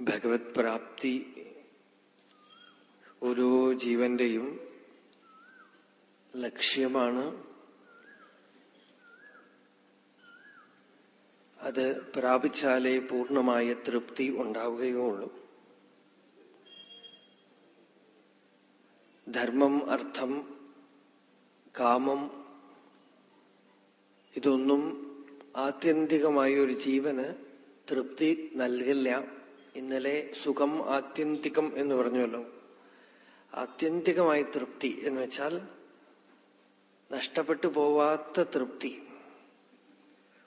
ഭഗവത് പ്രാപ്തി ഓരോ ജീവന്റെയും ലക്ഷ്യമാണ്. അത് പ്രാപിച്ചാലേ പൂർണമായ തൃപ്തി ഉണ്ടാവുകയുള്ളൂ. ധർമ്മം അർത്ഥം കാമം ഇതൊന്നും ആത്യന്തികമായ ഒരു ജീവന് തൃപ്തി നൽകില്ല. ഇന്നലെ സുഖം ആത്യന്തികം എന്ന് പറഞ്ഞല്ലോ ആത്യന്തികമായ തൃപ്തി എന്ന് വെച്ചാൽ നഷ്ടപ്പെട്ടു പോവാത്ത തൃപ്തി.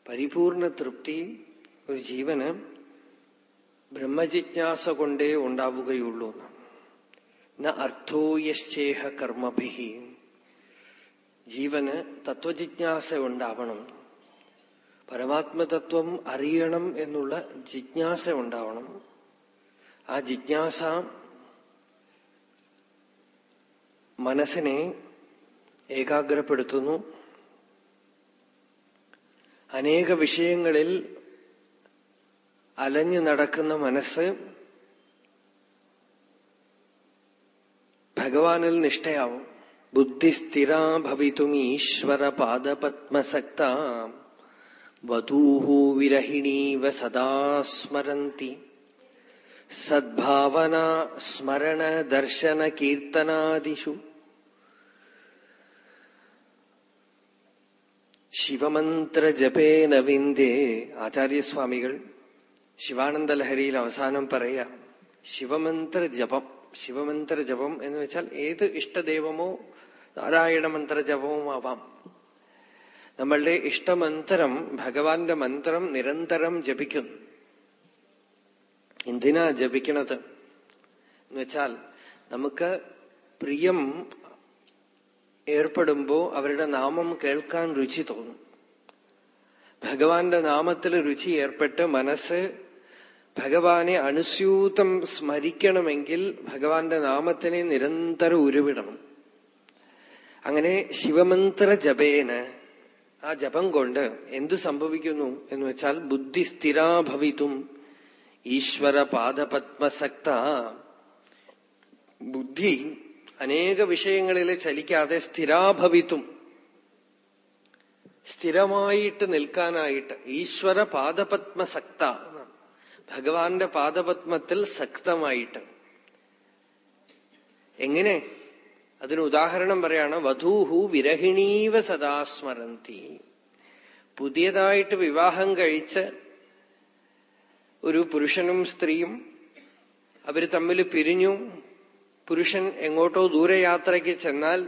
പരിപൂർണ തൃപ്തി ഒരു ജീവന് ബ്രഹ്മജിജ്ഞാസ കൊണ്ടേ ഉണ്ടാവുകയുള്ളൂ ന അർത്ഥോയശ്ചേഹ കർമ്മഭി ജീവന് തത്വജിജ്ഞാസ ഉണ്ടാവണം. പരമാത്മതത്വം അറിയണം എന്നുള്ള ജിജ്ഞാസ ഉണ്ടാവണം. ആ ജിജ്ഞാസ മനസ്സിനെ ഏകാഗ്രപ്പെടുത്തുന്നു. അനേക വിഷയങ്ങളിൽ അലഞ്ഞു നടക്കുന്ന മനസ്സ് ഭഗവാനിൽ നിഷ്ഠയാവും. ബുദ്ധിസ്ഥിരാ ഭവിതും ഈശ്വര പാദപത്മസക്ത. വധൂഹു വിരഹിണീവ സദാ സ്മരന്തി. സദ്ഭാവന സ്മരണ ദർശന കീർത്തനാദിഷു. ശിവമന്ത്രജപേന വിന്ദേ ആചാര്യസ്വാമികൾ ശിവാനന്ദ ലഹരിയിൽ അവസാനം പറയാ ശിവമന്ത്ര ജപം ശിവമന്ത്ര ജപം എന്ന് വെച്ചാൽ ഏത് ഇഷ്ടദേവമോ നാരായണ മന്ത്ര ജപവും ആവാം. നമ്മളുടെ ഇഷ്ടമന്ത്രം ഭഗവാന്റെ മന്ത്രം നിരന്തരം ജപിക്കുന്നു. എന്തിനാ ജപിക്കണത്? എന്നുവെച്ചാൽ നമുക്ക് പ്രിയം ഏർപ്പെടുമ്പോ അവരുടെ നാമം കേൾക്കാൻ രുചി തോന്നും. ഭഗവാന്റെ നാമത്തിൽ രുചി ഏർപ്പെട്ട് മനസ്സ് ഭഗവാനെ അനുസ്യൂതം സ്മരിക്കണമെങ്കിൽ ഭഗവാന്റെ നാമത്തിനെ നിരന്തരം ഉരുവിടണം. അങ്ങനെ ശിവമന്ത്ര ജപേന ആ ജപം കൊണ്ട് എന്തു സംഭവിക്കുന്നു എന്ന് വെച്ചാൽ ബുദ്ധി സ്ഥിരാഭവിതും. ഈശ്വര പാദപത്മസക്ത ബുദ്ധി അനേക വിഷയങ്ങളിൽ ചലിക്കാതെ സ്ഥിരാഭവിത്തും. സ്ഥിരമായിട്ട് നിൽക്കാനായിട്ട് ഈശ്വര പാദപത്മസക്ത ഭഗവാന്റെ പാദപത്മത്തിൽ സക്തമായിട്ട്. എങ്ങനെ? അതിന് ഉദാഹരണം പറയാണ് വധൂഹു വിരഹിണീവ സദാസ്മരന്തി. പുതിയതായിട്ട് വിവാഹം കഴിച്ച് ഒരു പുരുഷനും സ്ത്രീയും അവർ തമ്മിൽ പിരിഞ്ഞു. പുരുഷൻ എങ്ങോട്ടോ ദൂരയാത്രയ്ക്ക് ചെന്നാൽ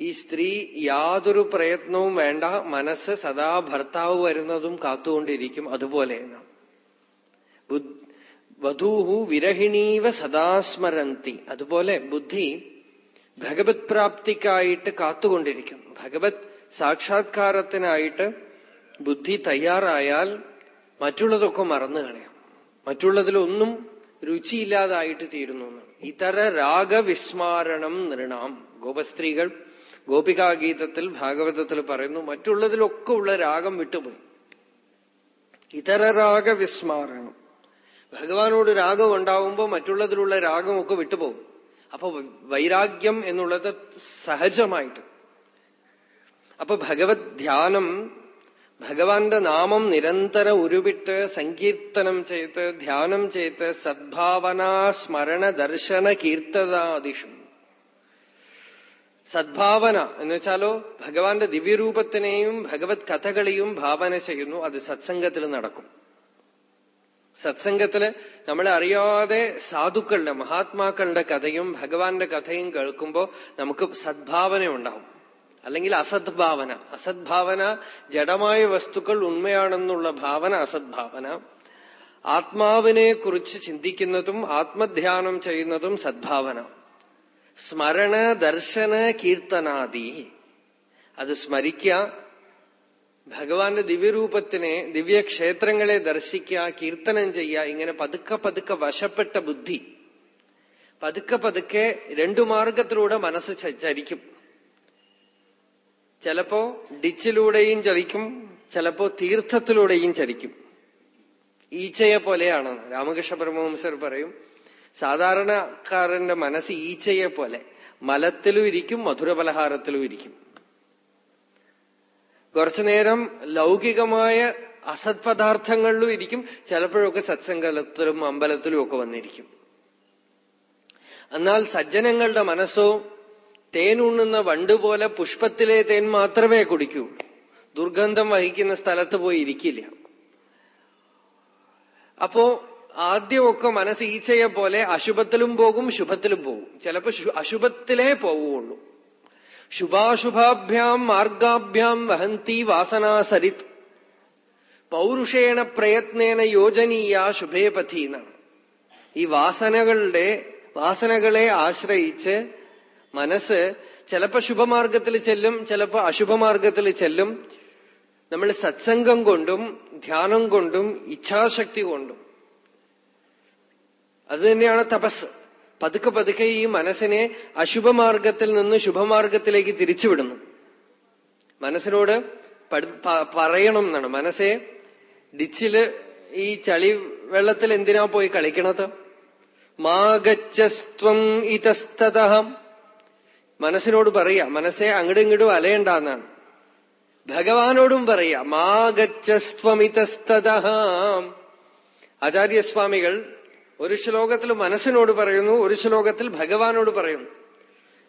ഈ സ്ത്രീ യാതൊരു പ്രയത്നവും വേണ്ട. മനസ്സ് സദാ ഭർത്താവ് വരുന്നതും കാത്തുകൊണ്ടിരിക്കും. അതുപോലെ വധൂഹു വിരഹിണീവ സദാസ്മരന്തി അതുപോലെ ബുദ്ധി ഭഗവത് പ്രാപ്തിക്കായിട്ട് കാത്തുകൊണ്ടിരിക്കും. ഭഗവത് സാക്ഷാത്കാരത്തിനായിട്ട് ബുദ്ധി തയ്യാറായാൽ മറ്റുള്ളതൊക്കെ മറന്നു കളയാം. മറ്റുള്ളതിലൊന്നും രുചിയില്ലാതായിട്ട് തീരുന്നു ഇതര രാഗവിസ്മാരണം നൃണാം. ഗോപസ്ത്രീകൾ ഗോപികാഗീതത്തിൽ ഭാഗവതത്തിൽ പറയുന്നു മറ്റുള്ളതിലൊക്കെ ഉള്ള രാഗം വിട്ടുപോയി. ഇതര രാഗവിസ്മാരണം. ഭഗവാനോട് രാഗം ഉണ്ടാവുമ്പോൾ മറ്റുള്ളതിലുള്ള രാഗമൊക്കെ വിട്ടുപോകും. അപ്പൊ വൈരാഗ്യം എന്നുള്ളത് സഹജമായിട്ട്. അപ്പൊ ഭഗവത് ധ്യാനം ഭഗവാന്റെ നാമം നിരന്തരം ഉരുവിട്ട് സങ്കീർത്തനം ചെയ്ത് ധ്യാനം ചെയ്ത് സദ്ഭാവന സ്മരണ ദർശന കീർത്തനാദിഷു സദ്ഭാവന എന്ന് വെച്ചാലോ ഭഗവാന്റെ ദിവ്യരൂപത്തിനെയും ഭഗവത് കഥകളെയും ഭാവന ചെയ്യുന്നു അത് സത്സംഗത്തിൽ നടക്കും. സത്സംഗത്തിൽ നമ്മളെ അറിയാതെ സാധുക്കളുടെ മഹാത്മാക്കളുടെ കഥയും ഭഗവാന്റെ കഥയും കേൾക്കുമ്പോ നമുക്ക് സദ്ഭാവന ഉണ്ടാവും. അല്ലെങ്കിൽ അസദ്ഭാവന. അസദ്ഭാവന ജഡമായ വസ്തുക്കൾ ഉണ്മയാണെന്നുള്ള ഭാവന അസദ്ഭാവന. ആത്മാവിനെ കുറിച്ച് ചിന്തിക്കുന്നതും ആത്മധ്യാനം ചെയ്യുന്നതും സദ്ഭാവന. സ്മരണ ദർശന കീർത്തനാദി. അത് സ്മരിക്കുക. ഭഗവാന്റെ ദിവ്യരൂപത്തിനെ ദിവ്യക്ഷേത്രങ്ങളെ ദർശിക്കുക കീർത്തനം ചെയ്യുക ഇങ്ങനെ പതുക്കെ പതുക്കെ വശപ്പെട്ട ബുദ്ധി. പതുക്കെ പതുക്കെ രണ്ടു മാർഗത്തിലൂടെ മനസ്സ് ചരിക്കും. ചിലപ്പോ ഡിച്ചിലൂടെയും ചരിക്കും ചിലപ്പോ തീർത്ഥത്തിലൂടെയും ചരിക്കും ഈച്ചയെ പോലെയാണ്. രാമകൃഷ്ണ പരമഹംസർ പറയും സാധാരണക്കാരന്റെ മനസ്സ് ഈച്ചയെ പോലെ. മലത്തിലും ഇരിക്കും മധുര പലഹാരത്തിലും ഇരിക്കും കുറച്ചുനേരം ലൗകികമായ അസത് പദാർത്ഥങ്ങളിലും ഇരിക്കും ചിലപ്പോഴൊക്കെ സത്സംഗത്തിലും അമ്പലത്തിലും ഒക്കെ വന്നിരിക്കും. എന്നാൽ സജ്ജനങ്ങളുടെ മനസ്സോ തേനുണ്ണുന്ന വണ്ട് പോലെ പുഷ്പത്തിലെ തേൻ മാത്രമേ കുടിക്കൂ. ദുർഗന്ധം വഹിക്കുന്ന സ്ഥലത്ത് പോയി ഇരിക്കില്ല. അപ്പോ ആദ്യമൊക്കെ മനസ്സ് ഈച്ചയെ പോലെ അശുഭത്തിലും പോകും ശുഭത്തിലും പോകും. ചിലപ്പോ അശുഭത്തിലേ പോവുള്ളൂ ശുഭാശുഭാഭ്യാം മാർഗാഭ്യാം വഹന്തി വാസനാസരിത് പൗരുഷേണ പ്രയത്നേന യോജനീയ ശുഭേപഥീന ഈ വാസനകളുടെ വാസനകളെ ആശ്രയിച്ച് മനസ്സ് ചിലപ്പോ ശുഭമാർഗത്തിൽ ചെല്ലും ചിലപ്പോ അശുഭമാർഗത്തിൽ ചെല്ലും. നമ്മൾ സത്സംഗം കൊണ്ടും ധ്യാനം കൊണ്ടും ഇച്ഛാശക്തി കൊണ്ടും. അത് തന്നെയാണ് തപസ്. പതുക്കെ പതുക്കെ ഈ മനസ്സിനെ അശുഭമാർഗത്തിൽ നിന്ന് ശുഭമാർഗത്തിലേക്ക് തിരിച്ചുവിടുന്നു. മനസ്സിനോട് പറയണം എന്നാണ്. മനസ്സെ ഡിച്ചിൽ ഈ ചളി വെള്ളത്തിൽ എന്തിനാ പോയി കളിക്കണത്? മാഗച്ചസ്ത്വം ഇതസ്തതഹം മനസ്സിനോട് പറയാ മനസ്സെ അങ്ങടും ഇങ്ങടും അലയണ്ടെന്നാണ് ഭഗവാനോടും പറയാ മാഗച്ചസ്വമിതസ്തത ആചാര്യസ്വാമികൾ ഒരു ശ്ലോകത്തിൽ മനസ്സിനോട് പറയുന്നു ഒരു ശ്ലോകത്തിൽ ഭഗവാനോട് പറയുന്നു.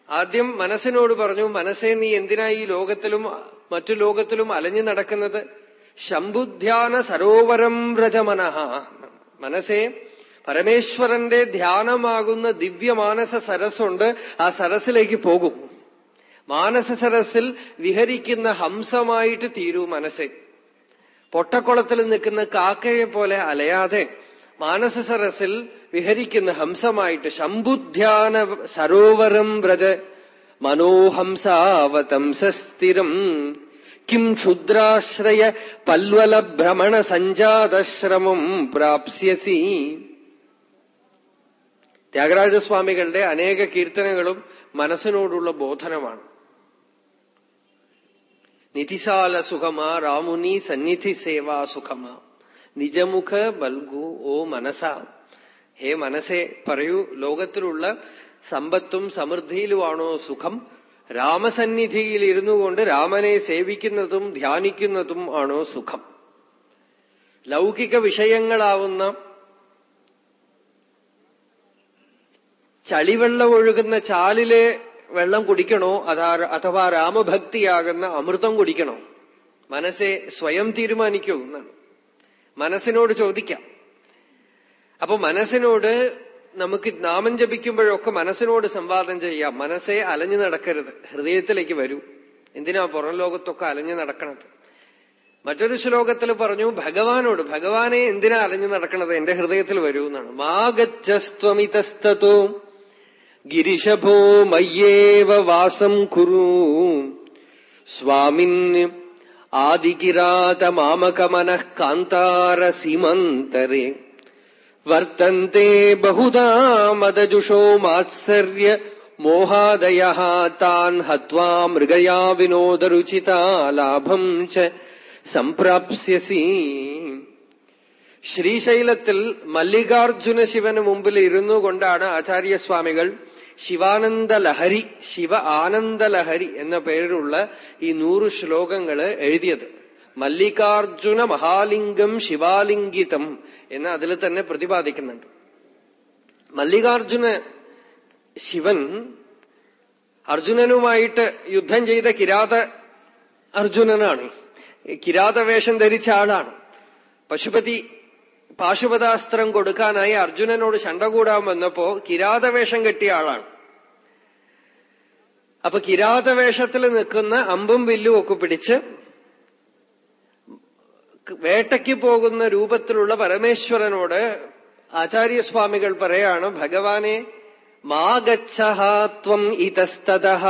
ആദ്യം മനസ്സിനോട് പറഞ്ഞു മനസ്സെ നീ എന്തിനാ ഈ ലോകത്തിലും മറ്റു ലോകത്തിലും അലഞ്ഞു നടക്കുന്നത്? ശംബുധ്യാന സരോവരം വ്രജമനഹ മനസ്സെ പരമേശ്വരന്റെ ധ്യാനമാകുന്ന ദിവ്യമാനസ സരസുണ്ട് ആ സരസിലേക്ക് പോകും. മാനസ സരസിൽ വിഹരിക്കുന്ന ഹംസമായിട്ട് തീരൂ മനസ്സെ. പൊട്ടക്കുളത്തിൽ നിൽക്കുന്ന കാക്കയെ പോലെ അലയാതെ മാനസ സരസിൽ വിഹരിക്കുന്ന ഹംസമായിട്ട് ശംഭുധ്യാന സരോവരം വ്രജ മനോഹംസാവതംസസ്ഥിരം കിം ക്ഷുദ്രാശ്രയ പൽവല ഭ്രമണ സഞ്ജാതശ്രമം പ്രാപ്സ്യസി. ത്യാഗരാജസ്വാമികളുടെ അനേക കീർത്തനങ്ങളും മനസ്സിനോടുള്ള ബോധനമാണ്. നിധിശാല സുഖമാ രാമുനി സന്നിധി സേവാ സുഖമാ. നിജമുഖ ബൽഗു ഓ മനസ. ഹേ മനസ്സെ പറയൂ ലോകത്തിലുള്ള സമ്പത്തും സമൃദ്ധിയിലുമാണോ സുഖം? രാമസന്നിധിയിൽ ഇരുന്നു കൊണ്ട് രാമനെ സേവിക്കുന്നതും ധ്യാനിക്കുന്നതും ആണോ സുഖം? ലൗകിക വിഷയങ്ങളാവുന്ന ചളിവെള്ളം ഒഴുകുന്ന ചാലിലെ വെള്ളം കുടിക്കണോ? അതാ അഥവാ രാമഭക്തിയാകുന്ന അമൃതം കുടിക്കണോ? മനസ്സെ സ്വയം തീരുമാനിക്കൂ എന്നാണ്. മനസ്സിനോട് ചോദിക്കാം. അപ്പൊ മനസ്സിനോട് നമുക്ക് നാമം ജപിക്കുമ്പോഴൊക്കെ മനസ്സിനോട് സംവാദം ചെയ്യാം. മനസ്സെ അലഞ്ഞു നടക്കരുത്. ഹൃദയത്തിലേക്ക് വരൂ. എന്തിനാ പുറം ലോകത്തൊക്കെ അലഞ്ഞു നടക്കണത്? മറ്റൊരു ശ്ലോകത്തിൽ പറഞ്ഞു ഭഗവാനോട് ഭഗവാനെ എന്തിനാ അലഞ്ഞു നടക്കണത്? എന്റെ ഹൃദയത്തിൽ വരൂ എന്നാണ്. മാഗച്ഛസ്ത്വമിതസ്തോ ഗിരിശഭോ മയ്യേവ വാസം കുരു. സ്വാമിൻ ആദികിരാതമാമകമനഃ വർത്തേ ബഹുദാ മദജുഷോ മാത്സര്യ മോഹാദയ താൻ ഹ്വാ മൃഗയാ വിനോദരുചിതാ ലാഭം ച ശ്രീശൈലത്തിൽ മല്ലികാർജുന ശിവന് മുമ്പിൽ ഇരുന്നു കൊണ്ടാണ് ആചാര്യസ്വാമികൾ ശിവാനന്ദ ലഹരി ശിവ ആനന്ദ ലഹരി എന്ന പേരിലുള്ള ഈ നൂറ് ശ്ലോകങ്ങൾ എഴുതിയത്. മല്ലികാർജുന മഹാലിംഗം ശിവാലിംഗിതം എന്ന് അതിൽ തന്നെ പ്രതിപാദിക്കുന്നുണ്ട്. മല്ലികാർജുന ശിവൻ അർജുനനുമായിട്ട് യുദ്ധം ചെയ്ത കിരാത അർജുനനാണ്. കിരാതവേഷം ധരിച്ച ആളാണ്. പശുപതി പാശുപതാസ്ത്രം കൊടുക്കാനായി അർജുനനോട് ശണ്ട കൂടാൻ വന്നപ്പോ കിരാതവേഷം കെട്ടിയ ആളാണ്. അപ്പൊ കിരാതവേഷത്തിൽ നിൽക്കുന്ന അമ്പും വില്ലും ഒക്കെ പിടിച്ച് വേട്ടയ്ക്ക് പോകുന്ന രൂപത്തിലുള്ള പരമേശ്വരനോട് ആചാര്യസ്വാമികൾ പറയാണ് ഭഗവാനെ മാ ഗച്ഛത്വം ഇതസ്തതഹ.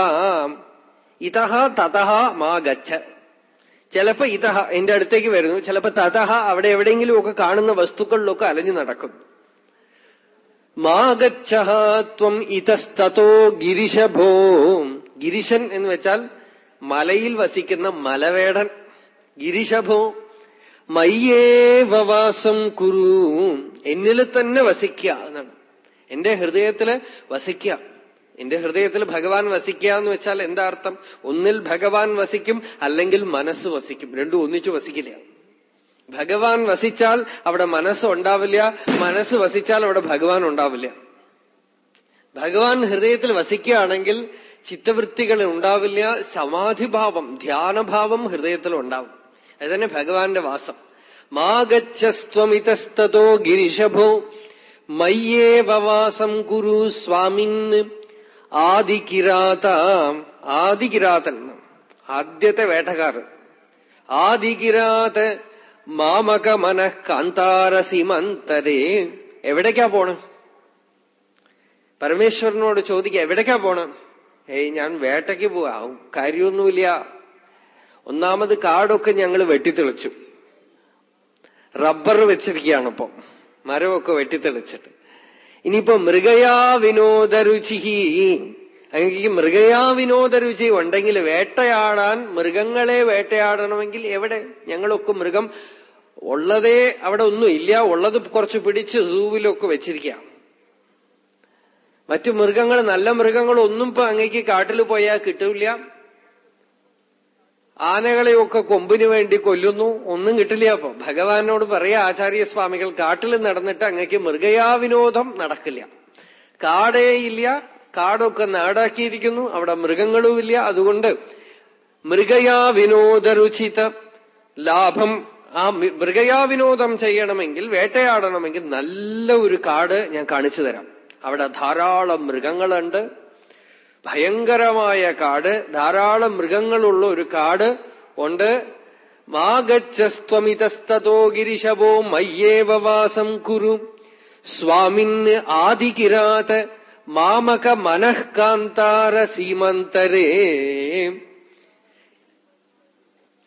ഇതഹ തതഹ മാ ഗച്ഛ. ചിലപ്പോ ഇതഹ എന്റെ അടുത്തേക്ക് വരുന്നു. ചിലപ്പോ തതഹ അവിടെ എവിടെയെങ്കിലും ഒക്കെ കാണുന്ന വസ്തുക്കളിലൊക്കെ അലഞ്ഞു നടക്കുന്നു. മാഗച്ഛം ഇതസ്തോ ഗിരിശഭോ. ഗിരിശൻ എന്ന് വെച്ചാൽ മലയിൽ വസിക്കുന്ന മലവേടൻ. ഗിരിശഭോ. മയ്യേവവാസം കുരു. എന്നിൽ തന്നെ വസിക്കുക എന്നാണ്. എന്റെ ഹൃദയത്തിൽ വസിക്കുക. എന്റെ ഹൃദയത്തിൽ ഭഗവാൻ വസിക്കുക എന്ന് വെച്ചാൽ എന്താ അർത്ഥം? ഒന്നിൽ ഭഗവാൻ വസിക്കും അല്ലെങ്കിൽ മനസ്സ് വസിക്കും. രണ്ടും ഒന്നിച്ചു വസിക്കില്ല. ഭഗവാൻ വസിച്ചാൽ അവിടെ മനസ്സ് ഉണ്ടാവില്ല മനസ്സ് വസിച്ചാൽ അവിടെ ഭഗവാൻ ഉണ്ടാവില്ല. ഭഗവാൻ ഹൃദയത്തിൽ വസിക്കുകയാണെങ്കിൽ ചിത്തവൃത്തികൾ ഉണ്ടാവില്ല സമാധിഭാവം ധ്യാനഭാവം ഹൃദയത്തിൽ ഉണ്ടാവും. അതന്നെ ഭഗവാന്റെ വാസം. മാഗച്ഛസ്ത്വമിതസ്തോ ഗിരിശഭോ മയ്യേവവാസം കുരു സ്വാമിന് ആദികിരാത ആദികിരാതൻ ആദ്യത്തെ വേട്ടക്കാരൻ. ആദികിരാത് മാമക മനഃ കാന്താരസിമന്തരേ. എവിടേക്കാ പോണം? പരമേശ്വരനോട് ചോദിക്കുക എവിടേക്കാ പോണം? ഏയ് ഞാൻ വേട്ടയ്ക്ക് പോവാ. കാര്യമൊന്നുമില്ല. ഒന്നാമത് കാടൊക്കെ ഞങ്ങൾ വെട്ടിത്തെളിച്ചു. റബ്ബർ വെച്ചിരിക്കുകയാണിപ്പോ മരമൊക്കെ വെട്ടിത്തെളിച്ചിട്ട്. ഇനിയിപ്പോ മൃഗയാ വിനോദരുചി അങ്ങനെ മൃഗയാ വിനോദരുചി ഉണ്ടെങ്കിൽ വേട്ടയാടാൻ മൃഗങ്ങളെ വേട്ടയാടണമെങ്കിൽ എവിടെ? ഞങ്ങളൊക്കെ മൃഗം ഉള്ളതേ അവിടെ ഒന്നും ഇല്ല. ഉള്ളത് കുറച്ച് പിടിച്ച് സൂവിലൊക്കെ വെച്ചിരിക്കാം. മറ്റു മൃഗങ്ങൾ നല്ല മൃഗങ്ങളൊന്നും ഇപ്പൊ അങ്ങേക്ക് കാട്ടിൽ പോയാൽ കിട്ടൂല ആനകളെയൊക്കെ കൊമ്പിന് വേണ്ടി കൊല്ലുന്നു. ഒന്നും കിട്ടില്ല അപ്പൊ. ഭഗവാനോട് പറയാ ആചാര്യസ്വാമികൾ കാട്ടിൽ നടന്നിട്ട് അങ്ങക്ക് മൃഗയാവിനോദം നടക്കില്ല. കാടേ ഇല്ല കാടൊക്കെ നാടാക്കിയിരിക്കുന്നു അവിടെ മൃഗങ്ങളുമില്ല അതുകൊണ്ട് മൃഗയാ വിനോദരുചിത ലാഭം ആ മൃഗയാ വിനോദം ചെയ്യണമെങ്കിൽ വേട്ടയാടണമെങ്കിൽ നല്ല ഒരു കാട് ഞാൻ കാണിച്ചു തരാം. അവിടെ ധാരാളം മൃഗങ്ങളുണ്ട്. ഭയങ്കരമായ കാട് ധാരാളം മൃഗങ്ങളുള്ള ഒരു കാട് ഉണ്ട്. മാഗച്ഛസ്ത്വമിതസ്തോ ഗിരിശവോ മയ്യേവവാസം കുരു. സ്വാമിന് ആദികിരാത് മാമക മനഃകാന്താര സീമന്തരേ.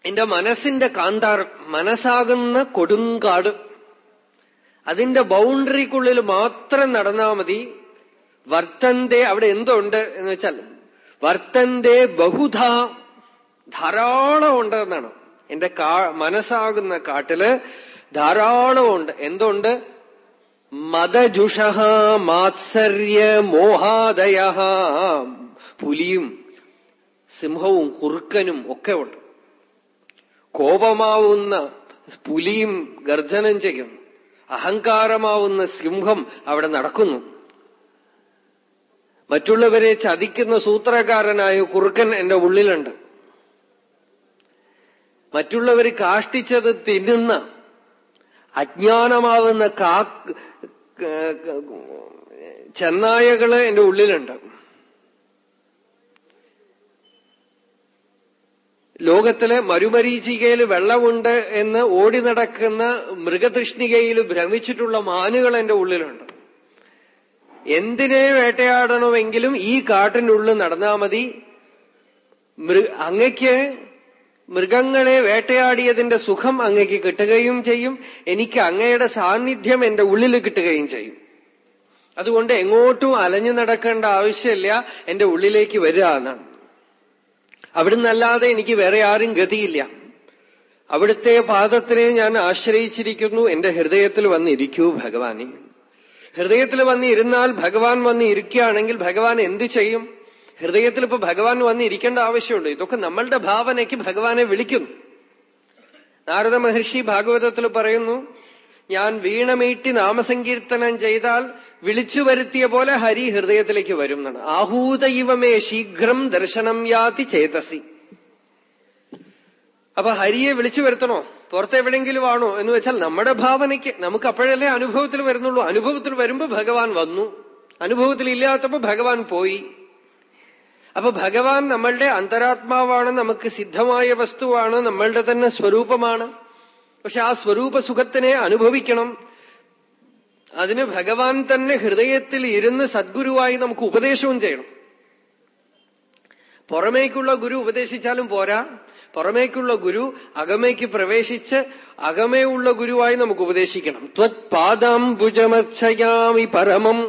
എന്റെ മനസ്സിന്റെ കാന്താരം മനസ്സാകുന്ന കൊടുങ്കാട്. അതിന്റെ ബൗണ്ടറിക്കുള്ളിൽ മാത്രം നടന്നാ മതി. വർത്തന്റെ അവിടെ എന്തോ ഉണ്ട് എന്ന് വെച്ചാൽ വർത്തന്റെ ബഹുധ ധാരാളം ഉണ്ട് എന്നാണ്. എന്റെ കാ മനസ്സാകുന്ന കാട്ടിൽ ധാരാളമുണ്ട് എന്തുണ്ട്? മതജുഷ മാത്സര്യ മോഹാദയ പുലിയും സിംഹവും കുറുക്കനും ഒക്കെ ഉണ്ട്. കോപമാവുന്ന പുലിയും ഗർജനം ചെയ്യും. അഹങ്കാരമാവുന്ന സിംഹം അവിടെ നടക്കുന്നു. മറ്റുള്ളവരെ ചതിക്കുന്ന സൂത്രകാരനായ കുറുക്കൻ എന്റെ ഉള്ളിലുണ്ട്. മറ്റുള്ളവർ കാഷ്ടിച്ചത് തിന്നുന്ന അജ്ഞാനമാവുന്ന കാ ചെന്നായകൾ എന്റെ ഉള്ളിലുണ്ട്. ലോകത്തിൽ മരുമരീചികയിൽ വെള്ളമുണ്ട് എന്ന് ഓടി നടക്കുന്ന മൃഗതൃഷ്ണികയിൽ ഭ്രമിച്ചിട്ടുള്ള മാനുകൾ എന്റെ ഉള്ളിലുണ്ട്. എന്തിനെ വേട്ടയാടണമെങ്കിലും ഈ കാട്ടിനുള്ളിൽ നടന്നാ മതി. അങ്ങയ്ക്ക് മൃഗങ്ങളെ വേട്ടയാടിയതിന്റെ സുഖം അങ്ങയ്ക്ക് കിട്ടുകയും ചെയ്യും. എനിക്ക് അങ്ങയുടെ സാന്നിധ്യം എന്റെ ഉള്ളിൽ കിട്ടുകയും ചെയ്യും. അതുകൊണ്ട് എങ്ങോട്ടും അലഞ്ഞു നടക്കേണ്ട ആവശ്യമില്ല. എന്റെ ഉള്ളിലേക്ക് വരിക എന്നാണ്. അവിടുന്നല്ലാതെ എനിക്ക് വേറെ ആരും ഗതിയില്ല. അവിടുത്തെ പാദത്തിനെ ഞാൻ ആശ്രയിച്ചിരിക്കുന്നു. എന്റെ ഹൃദയത്തിൽ വന്നിരിക്കൂ ഭഗവാനെ. ഹൃദയത്തിൽ വന്നിരുന്നാൽ ഭഗവാൻ വന്ന് ഇരിക്കുകയാണെങ്കിൽ ഭഗവാൻ എന്ത് ചെയ്യും? ഹൃദയത്തിൽ ഇപ്പൊ ഭഗവാൻ വന്ന് ഇരിക്കേണ്ട ആവശ്യമുണ്ട്. ഇതൊക്കെ നമ്മളുടെ ഭാവനയ്ക്ക് ഭഗവാനെ വിളിക്കുന്നു. നാരദ മഹർഷി ഭാഗവതത്തിൽ പറയുന്നു ഞാൻ വീണമീട്ടി നാമസങ്കീർത്തനം ചെയ്താൽ വിളിച്ചു വരുത്തിയ പോലെ ഹരി ഹൃദയത്തിലേക്ക് വരും എന്നാണ്. ആഹൂത ശീഘ്രം ദർശനം യാതി ചേതസി. അപ്പൊ ഹരിയെ വിളിച്ചു വരുത്തണോ? പുറത്തെവിടെങ്കിലും ആണോ എന്ന് വെച്ചാൽ നമ്മുടെ ഭാവനയ്ക്ക് നമുക്ക് അപ്പോഴല്ലേ അനുഭവത്തിൽ വരുന്നുള്ളൂ. അനുഭവത്തിൽ വരുമ്പോൾ ഭഗവാൻ വന്നു. അനുഭവത്തിൽ ഇല്ലാത്തപ്പോ ഭഗവാൻ പോയി. അപ്പൊ ഭഗവാൻ നമ്മളുടെ അന്തരാത്മാവാണ് നമുക്ക് സിദ്ധമായ വസ്തുവാണ് നമ്മളുടെ തന്നെ സ്വരൂപമാണ്. പക്ഷെ ആ സ്വരൂപ സുഖത്തിനെ അനുഭവിക്കണം. അതിന് ഭഗവാൻ തന്നെ ഹൃദയത്തിൽ ഇരുന്ന് സദ്ഗുരുവായി നമുക്ക് ഉപദേശവും ചെയ്യണം. പുറമേക്കുള്ള ഗുരു ഉപദേശിച്ചാലും പോരാ. പുറമേക്കുള്ള ഗുരു അകമേക്ക് പ്രവേശിച്ച് അകമേ ഉള്ള ഗുരുവായി നമുക്ക് ഉപദേശിക്കണം ത്വത് പാദാംബുജമർച്ചയാമി പരമം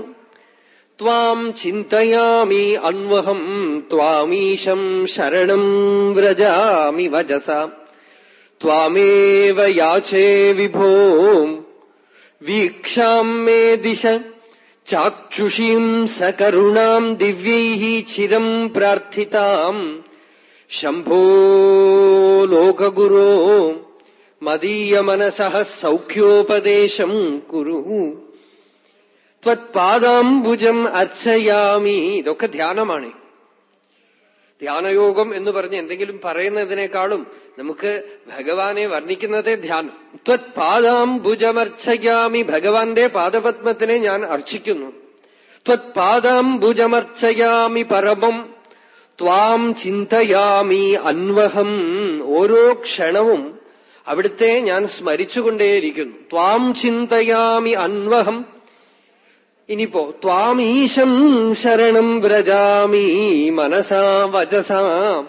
ത്വാം ചിന്തയാമി അന്വഹം ത്വാമീശം ശരണം വ്രജാമി വജസ त्वामेव याचे विभो वीक्षाम् मे दिश चाक्षुषीम् सकरुणाम् दिव्यैः चिरम् प्रार्थिताम् ശംഭോ ലോകഗുരോ മദീയമനസ സൗഖ്യോപദേശം കുരു. ത്വത്പാദാംബുജം അർച്ചയാമി. ഇതൊക്കെ ധ്യാനമാണ്. ധ്യാനയോഗം എന്ന് പറഞ്ഞ് എന്തെങ്കിലും പറയുന്നതിനേക്കാളും നമുക്ക് ഭഗവാനെ വർണിക്കുന്നതേ ധ്യാനം. ത്വത്പാദാംബുജമർച്ചയാമി. ഭഗവാന്റെ പാദപത്മത്തിനെ ഞാൻ അർച്ചിക്കുന്നു. ത്വത്പാദാംബുജമർച്ചയാമി പരമം ത്വാം ചിന്തയാമി അൻവഹം. ഓരോ ക്ഷണവും അവിടുത്തെ ഞാൻ സ്മരിച്ചുകൊണ്ടേയിരിക്കുന്നു. ത്വാം ചിന്തയാമി അൻവഹം. ഇനിയിപ്പോ ത്വാമീശം ശരണം വ്രജാമി. മനസാ വചസാ.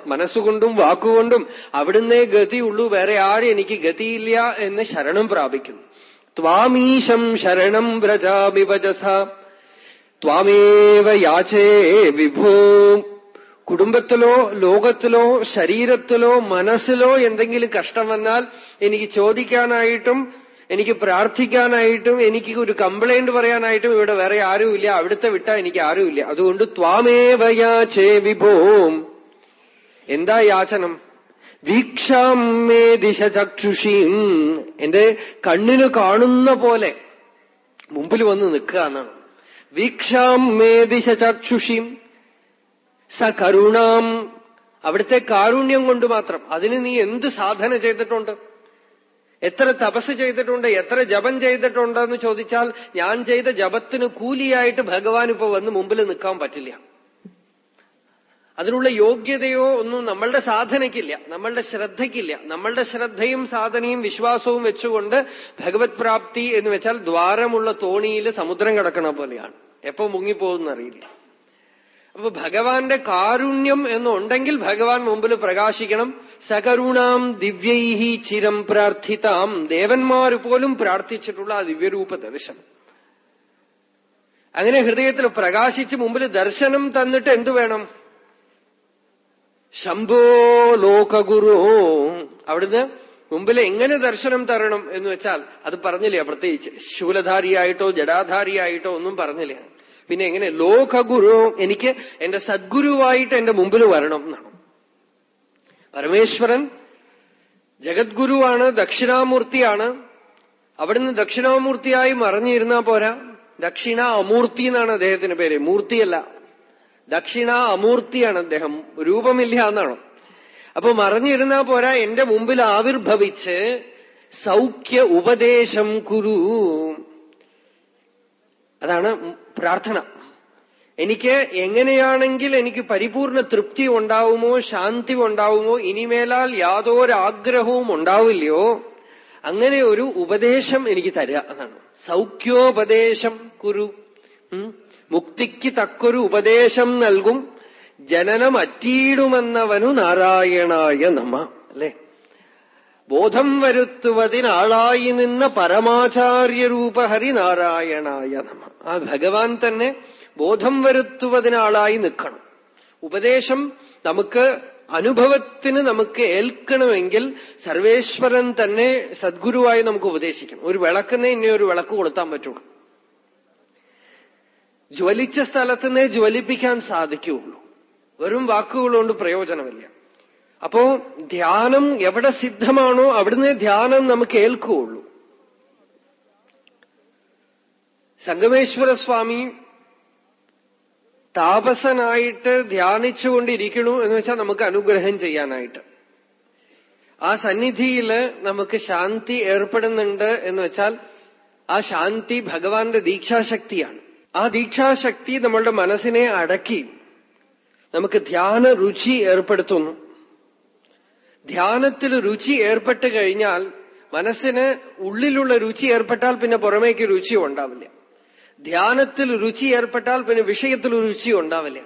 മനസ്സുകൊണ്ടും വാക്കുകൊണ്ടും അവിടുന്നേ ഗതിയുള്ളൂ. വേറെ ആരും എനിക്ക് ഗതിയില്ല എന്ന് ശരണം പ്രാപിക്കുന്നു. ത്വാമീശം ശരണം വ്രജാമി വചസ. ത്വാമേവ യാചേ വിഭോ കുടുംബത്തിലോ ലോകത്തിലോ ശരീരത്തിലോ മനസ്സിലോ എന്തെങ്കിലും കഷ്ടം വന്നാൽ എനിക്ക് ചോദിക്കാനായിട്ടും എനിക്ക് പ്രാർത്ഥിക്കാനായിട്ടും എനിക്ക് ഒരു കംപ്ലൈന്റ് പറയാനായിട്ടും ഇവിടെ വേറെ ആരുമില്ല. അവിടുത്തെ വിട്ടാ എനിക്ക് ആരുമില്ല. അതുകൊണ്ട് ത്വാമേവയാചേ വിഭോം. എന്താ യാചനം വീക്ഷാം മേ ദിശ ചക്ഷുഷീം. എന്റെ കണ്ണിന് കാണുന്ന പോലെ മുമ്പിൽ വന്ന് നിൽക്കുക എന്നാണ്. വീക്ഷാം മേ ദിശ ചക്ഷുഷീം. സ കരുണാം. അവിടുത്തെ കാരുണ്യം കൊണ്ട് മാത്രം. അതിന് നീ എന്ത് സാധന ചെയ്തിട്ടുണ്ട്? എത്ര തപസ് ചെയ്തിട്ടുണ്ട്? എത്ര ജപം ചെയ്തിട്ടുണ്ട് എന്ന് ചോദിച്ചാൽ ഞാൻ ചെയ്ത ജപത്തിന് കൂലിയായിട്ട് ഭഗവാൻ ഇപ്പൊ വന്ന് മുമ്പിൽ നിൽക്കാൻ പറ്റില്ല. അതിനുള്ള യോഗ്യതയോ ഒന്നും നമ്മളുടെ സാധനയ്ക്കില്ല. നമ്മളുടെ ശ്രദ്ധയ്ക്കില്ല. നമ്മളുടെ ശ്രദ്ധയും സാധനയും വിശ്വാസവും വെച്ചുകൊണ്ട് ഭഗവത് പ്രാപ്തി എന്ന് വെച്ചാൽ ദ്വാരമുള്ള തോണിയിൽ സമുദ്രം കിടക്കണ പോലെയാണ്. എപ്പോ മുങ്ങിപ്പോകുന്നറിയില്ല അപ്പൊ ഭഗവാന്റെ കാരുണ്യം എന്നുണ്ടെങ്കിൽ ഭഗവാൻ മുമ്പിൽ പ്രകാശിക്കണം. സകരുണാം ദിവ്യൈഹി ചിരം പ്രാർത്ഥിതാം. ദേവന്മാർ പോലും പ്രാർത്ഥിച്ചിട്ടുള്ള ആ ദിവ്യരൂപ ദർശനം. അങ്ങനെ ഹൃദയത്തിൽ പ്രകാശിച്ച് മുമ്പിൽ ദർശനം തന്നിട്ട് എന്തു വേണം? ശംഭോ ലോകഗുരു. അവിടുന്ന് മുമ്പിൽ എങ്ങനെ ദർശനം തരണം എന്ന് വെച്ചാൽ അത് പറഞ്ഞില്ല? പ്രത്യേകിച്ച് ശൂലധാരിയായിട്ടോ ജഡാധാരിയായിട്ടോ ഒന്നും പറഞ്ഞില്ല? പിന്നെ എങ്ങനെ? ലോകഗുരു എനിക്ക് എന്റെ സദ്ഗുരുവായിട്ട് എന്റെ മുമ്പിൽ വരണം എന്നാണ്. പരമേശ്വരൻ ജഗദ്ഗുരുവാണ് ദക്ഷിണാമൂർത്തിയാണ്. അവിടുന്ന് ദക്ഷിണാമൂർത്തിയായി മറഞ്ഞിരുന്നാ പോരാ. ദക്ഷിണ അമൂർത്തി എന്നാണ് അദ്ദേഹത്തിന്റെ പേര്. മൂർത്തിയല്ല. ദക്ഷിണ അമൂർത്തിയാണ് അദ്ദേഹം. രൂപമില്ല എന്നാണ്. അപ്പൊ മറഞ്ഞിരുന്നാ പോരാ എന്റെ മുമ്പിൽ ആവിർഭവിച്ച് സൗഖ്യ ഉപദേശം കുരു. അതാണ് പ്രാർത്ഥന. എനിക്ക് എങ്ങനെയാണെങ്കിൽ എനിക്ക് പരിപൂർണ തൃപ്തി ഉണ്ടാവുമോ ശാന്തി ഉണ്ടാവുമോ ഇനിമേലാൽ യാതൊരാഗ്രഹവും ഉണ്ടാവില്ലയോ? അങ്ങനെ ഒരു ഉപദേശം എനിക്ക് തരിക എന്നാണ് സൗഖ്യോപദേശം കുരു. മുക്തിക്ക് തക്കൊരു ഉപദേശം നൽകും. ജനനം അറ്റീടുമെന്നവനു നാരായണായ നമ. അല്ലേ? ബോധം വരുത്തുവതിനാളായി നിന്ന പരമാചാര്യരൂപ ഹരിനാരായണായ നമ. ആ ഭഗവാൻ തന്നെ ബോധം വരുത്തുവതിനാളായി നിൽക്കണം. ഉപദേശം നമുക്ക് അനുഭവത്തിന് നമുക്ക് ഏൽക്കണമെങ്കിൽ സർവേശ്വരൻ തന്നെ സദ്ഗുരുവായി നമുക്ക് ഉപദേശിക്കണം. ഒരു വിളക്കിനെ ഇനി ഒരു വിളക്ക് കൊളുത്താൻ പറ്റുള്ളൂ. ജ്വലിച്ച സ്ഥലത്തിനെ ജ്വലിപ്പിക്കാൻ സാധിക്കുകയുള്ളൂ. വെറും വാക്കുകൾ കൊണ്ട് പ്രയോജനമില്ല. അപ്പോ ധ്യാനം എവിടെ സിദ്ധമാണോ അവിടുന്ന് ധ്യാനം നമുക്ക് ഏൽക്കുകയുള്ളൂ. സംഗമേശ്വര സ്വാമി താപസനായിട്ട് ധ്യാനിച്ചുകൊണ്ടിരിക്കണു എന്ന് വെച്ചാൽ നമുക്ക് അനുഗ്രഹം ചെയ്യാനായിട്ട്. ആ സന്നിധിയിൽ നമുക്ക് ശാന്തി ഏർപ്പെടുന്നുണ്ട് എന്ന് വെച്ചാൽ ആ ശാന്തി ഭഗവാന്റെ ദീക്ഷാശക്തിയാണ്. ആ ദീക്ഷാശക്തി നമ്മളുടെ മനസ്സിനെ അടക്കി നമുക്ക് ധ്യാന രുചി ഏർപ്പെടുത്തുന്നു. ധ്യാനത്തിൽ രുചി ഏർപ്പെട്ട് കഴിഞ്ഞാൽ മനസ്സിന് ഉള്ളിലുള്ള രുചി ഏർപ്പെട്ടാൽ പിന്നെ പുറമേക്ക് രുചി ഉണ്ടാവില്ല. ധ്യാനത്തിൽ രുചി ഏർപ്പെട്ടാൽ പിന്നെ വിഷയത്തിൽ രുചി ഉണ്ടാവില്ല.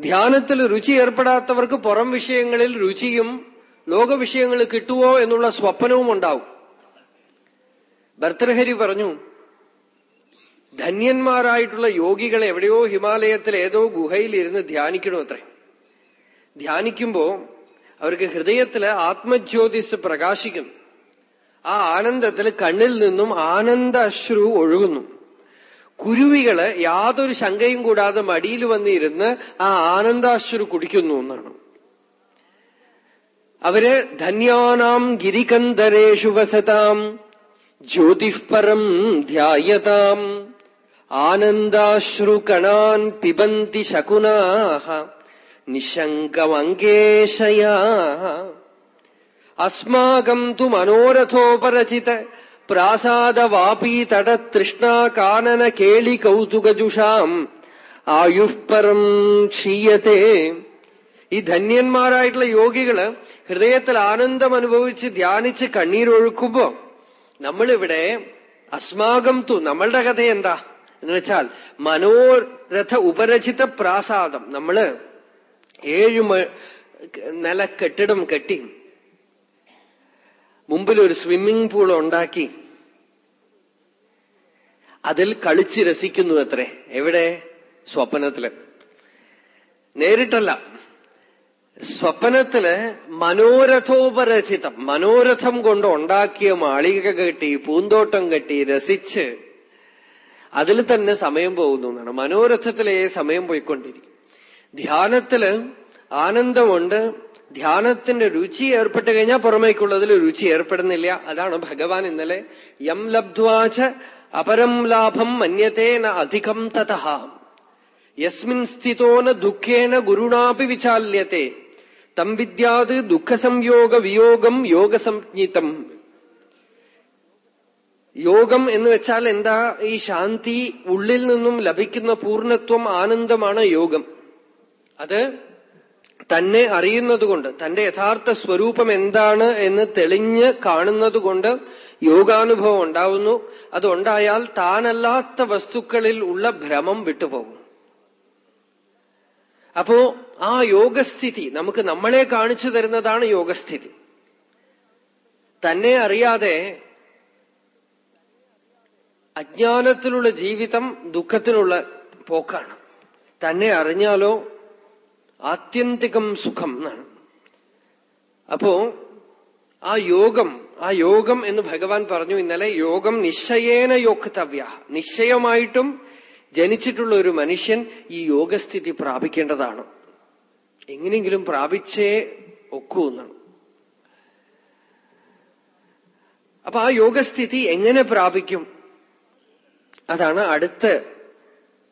ധ്യാനത്തിൽ രുചി ഏർപ്പെടാത്തവർക്ക് പുറം വിഷയങ്ങളിൽ രുചിയും ലോക ലോകവിഷയങ്ങൾ കിട്ടുവോ എന്നുള്ള സ്വപ്നവും ഉണ്ടാവും. ഭർത്തൃഹരി പറഞ്ഞു ധന്യന്മാരായിട്ടുള്ള യോഗികൾ എവിടെയോ ഹിമാലയത്തിൽ ഏതോ ഗുഹയിൽ ഇരുന്ന് ധ്യാനിക്കണോ അത്രേ. ധ്യാനിക്കുമ്പോ അവർക്ക് ഹൃദയത്തിൽ ആത്മജ്യോതിസ് പ്രകാശിക്കുന്നു. ആ ആനന്ദത്തിൽ കണ്ണിൽ നിന്നും ആനന്ദ അശ്രു ഒഴുകുന്നു. കുരുവികൾ യാതൊരു ശങ്കയും കൂടാതെ മടിയിൽ വന്നിരുന്ന് ആ ആനന്ദാശ്രു കുടിക്കുന്നു എന്നാണ്. അവർ ധന്യാനാം ഗിരികന്ധരേഷു വസതാം ജ്യോതിഷ്പരം ധ്യായതാം. ആനന്ദാശ്രു കണാൻ പിബന്തി ശകുനാഹ. നിശങ്കമങ്കേശയാ. അസ്മാകം തു മനോരഥോപരചിത പ്രാസാദവാപീതട തൃഷ്ണാകാനന കേളി കൗതുകജുഷാം. ആയുഃപരം ക്ഷീയത്തെ. ഈ ധന്യന്മാരായിട്ടുള്ള യോഗികൾ ഹൃദയത്തിൽ ആനന്ദം അനുഭവിച്ച് ധ്യാനിച്ച് കണ്ണീരൊഴുക്കുമ്പോ നമ്മളിവിടെ അസ്മാകം തു നമ്മളുടെ കഥ എന്താ എന്ന് വെച്ചാൽ മനോരഥ ഉപരചിത പ്രാസാദം. നമ്മൾ ഏഴ് നില കെട്ടിടം കെട്ടി മുമ്പിൽ ഒരു സ്വിമ്മിംഗ് പൂൾ ഉണ്ടാക്കി. അതിൽ കളിച്ച് രസിക്കുന്നു അത്രേ. എവിടെ? സ്വപ്നത്തിൽ. നേരിട്ടല്ല. സ്വപ്നത്തിൽ മനോരഥോപരചിതം. മനോരഥം കൊണ്ട് ഉണ്ടാക്കിയ മാളിക കെട്ടി പൂന്തോട്ടം കെട്ടി രസിച്ച് അതിൽ തന്നെ സമയം പോകുന്നു എന്നാണ്. മനോരഥത്തിലേ സമയം പോയിക്കൊണ്ടിരിക്കും. ധ്യാനത്തിൽ ആനന്ദമുണ്ട്. ധ്യാനത്തിന്റെ രുചി ഏർപ്പെട്ട് കഴിഞ്ഞാൽ പുറമേക്കുള്ളതിൽ രുചി ഏർപ്പെടുന്നില്ല. അതാണ് ഭഗവാൻ ഇന്നലെ യം ലബ്ധ്വാച അപരം ലാഭം മന്യതേന അധികം തഥ. യസ്മിൻ സ്ഥിതോന ദുഃഖേന ഗുരുണാപി വിചാല്യത്തെ. തം വിദ്യാത് ദുഃഖസംയോഗ വിയോഗം യോഗസംജ്ഞിതം. യോഗം എന്ന് വെച്ചാൽ എന്താ? ഈ ശാന്തി ഉള്ളിൽ നിന്നും ലഭിക്കുന്ന പൂർണത്വം ആനന്ദമാണ് യോഗം. അത് തന്നെ അറിയുന്നതുകൊണ്ട് തന്റെ യഥാർത്ഥ സ്വരൂപം എന്താണ് എന്ന് തെളിഞ്ഞ് കാണുന്നതുകൊണ്ട് യോഗാനുഭവം ഉണ്ടാവുന്നു. അതുണ്ടായാൽ താനല്ലാത്ത വസ്തുക്കളിൽ ഉള്ള ഭ്രമം വിട്ടുപോകും. അപ്പോ ആ യോഗസ്ഥിതി നമുക്ക് നമ്മളെ കാണിച്ചു തരുന്നതാണ് യോഗസ്ഥിതി. തന്നെ അറിയാതെ അജ്ഞാനത്തിലുള്ള ജീവിതം ദുഃഖത്തിനുള്ള പോക്കാണ്. തന്നെ അറിഞ്ഞാലോ ആത്യന്തികം സുഖം എന്നാണ്. അപ്പോ ആ യോഗം ആ യോഗം എന്ന് ഭഗവാൻ പറഞ്ഞു ഇന്നലെ യോഗം നിശ്ചയേന യോക്തവ്യ. നിശ്ചയമായിട്ടും ജനിച്ചിട്ടുള്ള ഒരു മനുഷ്യൻ ഈ യോഗസ്ഥിതി പ്രാപിക്കേണ്ടതാണ്. എങ്ങനെയെങ്കിലും പ്രാപിച്ചേ ഒക്കൂ എന്നാണ്. അപ്പൊ ആ യോഗസ്ഥിതി എങ്ങനെ പ്രാപിക്കും? അതാണ് അടുത്ത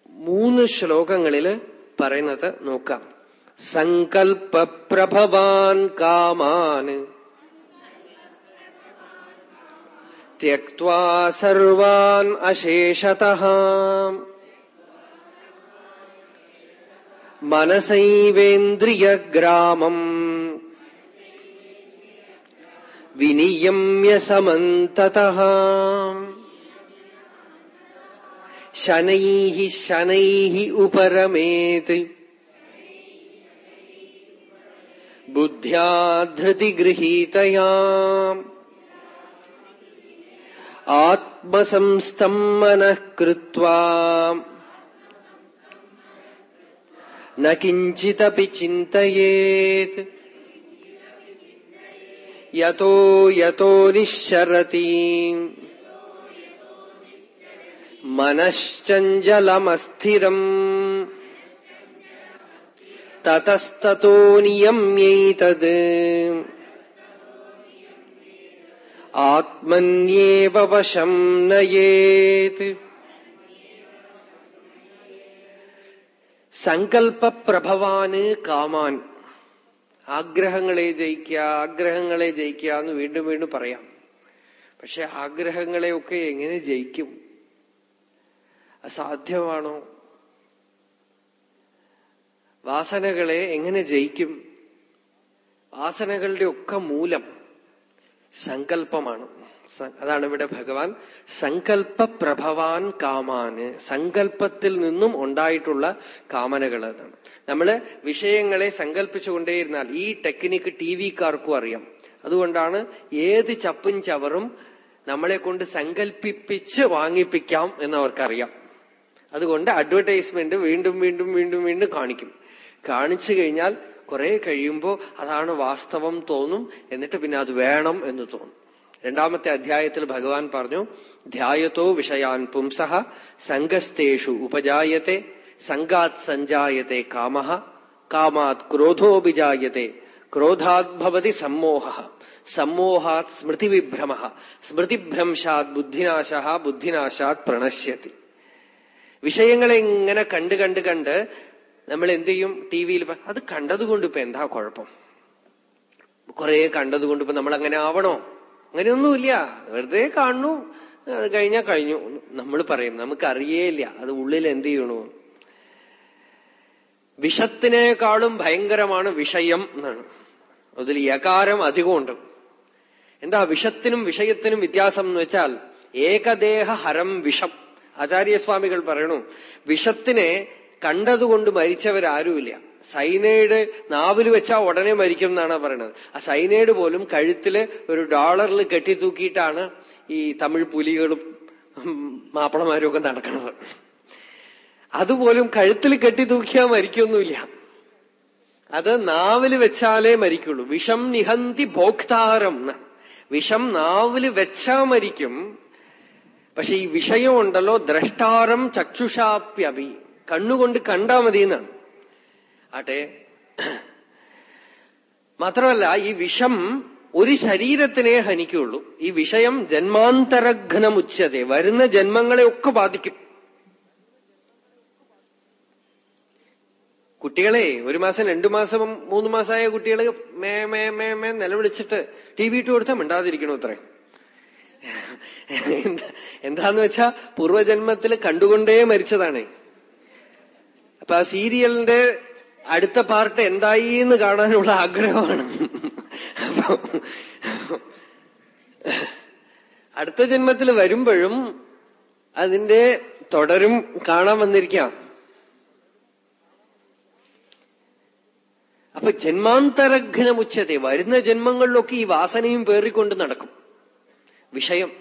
മൂന്ന് ശ്ലോകങ്ങളിൽ പറയുന്നത് നോക്കാം. सङ्कल्पप्रभवान् कामान् त्यक्त्वा सर्वान् अशेषतः। मनसैवेन्द्रियग्रामम् विनियम्य समन्ततः। शनैः शनैः उपरमेत्। बुद्ध्या धृतिगृहीतया आत्मसंस्थम् मनः कृत्वा न किञ्चिदपि चिन्तयेत्। यतो यतो തതസ്തോ നിയമ്യൈതത് വശം നയേത് സങ്കല്പപ്രഭവാന് കാമാൻ ആഗ്രഹങ്ങളെ ജയിക്കുക ആഗ്രഹങ്ങളെ ജയിക്കുക എന്ന് വീണ്ടും വീണ്ടും പറയാം. പക്ഷെ ആഗ്രഹങ്ങളെയൊക്കെ എങ്ങനെ ജയിക്കും? അസാധ്യമാണോ? വാസനകളെ എങ്ങനെ ജയിക്കും? വാസനകളുടെ ഒക്കെ മൂലം സങ്കല്പമാണ്. അതാണ് ഇവിടെ ഭഗവാൻ സങ്കല്പ പ്രഭവാൻ കാമാന്. സങ്കല്പത്തിൽ നിന്നും ഉണ്ടായിട്ടുള്ള കാമനകൾ അതാണ്. നമ്മൾ വിഷയങ്ങളെ സങ്കല്പിച്ചുകൊണ്ടേയിരുന്നാൽ ഈ ടെക്നിക്ക് ടി വിക്കാർക്കും അറിയാം. അതുകൊണ്ടാണ് ഏത് ചപ്പും ചവറും നമ്മളെ കൊണ്ട് സങ്കല്പിപ്പിച്ച് വാങ്ങിപ്പിക്കാം എന്നവർക്കറിയാം. അതുകൊണ്ട് അഡ്വർടൈസ്മെന്റ് വീണ്ടും വീണ്ടും വീണ്ടും വീണ്ടും കാണിക്കും. കാണിച്ചു കഴിഞ്ഞാൽ കുറെ കഴിയുമ്പോൾ അതാണ് വാസ്തവം തോന്നും. എന്നിട്ട് പിന്നെ അത് വേണം എന്ന് തോന്നും. രണ്ടാമത്തെ അധ്യായത്തിൽ ഭഗവാൻ പറഞ്ഞു ധ്യായത്തോ വിഷയാൻ പുംസഹ സംഘസ്തേഷു ഉപജായത്തെ സംഘാത് സഞ്ജായത്തെ കാമ കാമാത് ക്രോധോപിജായത്തെ ക്രോധാത് ഭവതി സമ്മോഹ സമ്മോഹാത് സ്മൃതിവിഭ്രമ സ്മൃതിഭ്രംശാത് ബുദ്ധിനാശ ബുദ്ധിനാശാത് പ്രണശ്യത്തി വിഷയങ്ങളെ ഇങ്ങനെ കണ്ട് കണ്ട് കണ്ട് നമ്മൾ എന്ത് ചെയ്യും ടി വിയിൽ അത് കണ്ടതുകൊണ്ട് ഇപ്പൊ എന്താ കുഴപ്പം? കുറെ കണ്ടതുകൊണ്ട് ഇപ്പൊ നമ്മൾ അങ്ങനെ ആവണോ? അങ്ങനെയൊന്നുമില്ല. വെറുതെ കാണുന്നു അത് കഴിഞ്ഞാൽ കഴിഞ്ഞു. നമ്മൾ പറയും നമുക്ക് ഇല്ല അത് ഉള്ളിൽ എന്ത് ചെയ്യണു? വിഷത്തിനേക്കാളും ഭയങ്കരമാണ് വിഷയം എന്നാണ്. അതിൽ യകാരം അധികമുണ്ട്. എന്താ വിഷത്തിനും വിഷയത്തിനും വ്യത്യാസം എന്ന് വെച്ചാൽ ഏകദേഹ ഹരം വിഷം. ആചാര്യസ്വാമികൾ പറയണു വിഷത്തിനെ കണ്ടതുകൊണ്ട് മരിച്ചവരാരുമില്ല. സൈനൈഡ് നാവിൽ വെച്ചാൽ ഉടനെ മരിക്കും എന്നാണ് പറയുന്നത് ആ സൈനൈഡ് പോലും കഴുത്തിൽ ഒരു ഡോളറിൽ കെട്ടിത്തൂക്കിയിട്ടാണ് ഈ തമിഴ് പുലികളും മാപ്പിളമാരും ഒക്കെ നടക്കുന്നത് അതുപോലും കഴുത്തിൽ കെട്ടി കെട്ടിത്തൂക്കിയാൽ മരിക്കൊന്നുമില്ല. അത് നാവിൽ വെച്ചാലേ മരിക്കുള്ളൂ. വിഷം നിഹന്തി ഭോക്താരം വിഷം നാവിൽ വെച്ചാ മരിക്കും. പക്ഷെ ഈ വിഷയം ഉണ്ടല്ലോ ദ്രഷ്ടാരം ചക്ഷുഷാപ്യവി കണ്ണുകൊണ്ട് കണ്ടാ മതി എന്നാണ് ആട്ടെ. മാത്രമല്ല ഈ വിഷം ഒരു ശരീരത്തിനെ ഹനിക്കുള്ളൂ. ഈ വിഷയം ജന്മാന്തരഘ്നമുച്ചതെ വരുന്ന ജന്മങ്ങളെ ഒക്കെ ബാധിക്കും. കുട്ടികളെ ഒരു മാസം രണ്ടു മാസം മൂന്ന് മാസമായ കുട്ടികൾ മേ മേ മേ മേ നിലവിളിച്ചിട്ട് ടി വി ഇട്ട് കൊടുത്താൽ മിണ്ടാതിരിക്കണോ അത്രേ? എന്താന്ന് വെച്ചാ പൂർവജന്മത്തിൽ കണ്ടുകൊണ്ടേ മരിച്ചതാണ്. അപ്പൊ ആ സീരിയലിന്റെ അടുത്ത പാർട്ട് എന്തായി എന്ന് കാണാനുള്ള ആഗ്രഹമാണ്. അടുത്ത ജന്മത്തിൽ വരുമ്പോഴും അതിന്റെ തുടരും കാണാൻ വന്നിരിക്കാം. അപ്പൊ ജന്മാന്തരഘ്നമുച്ചതെ വരുന്ന ജന്മങ്ങളിലൊക്കെ ഈ വാസനയും പേറിക്കൊണ്ട് നടക്കും. വിഷയം.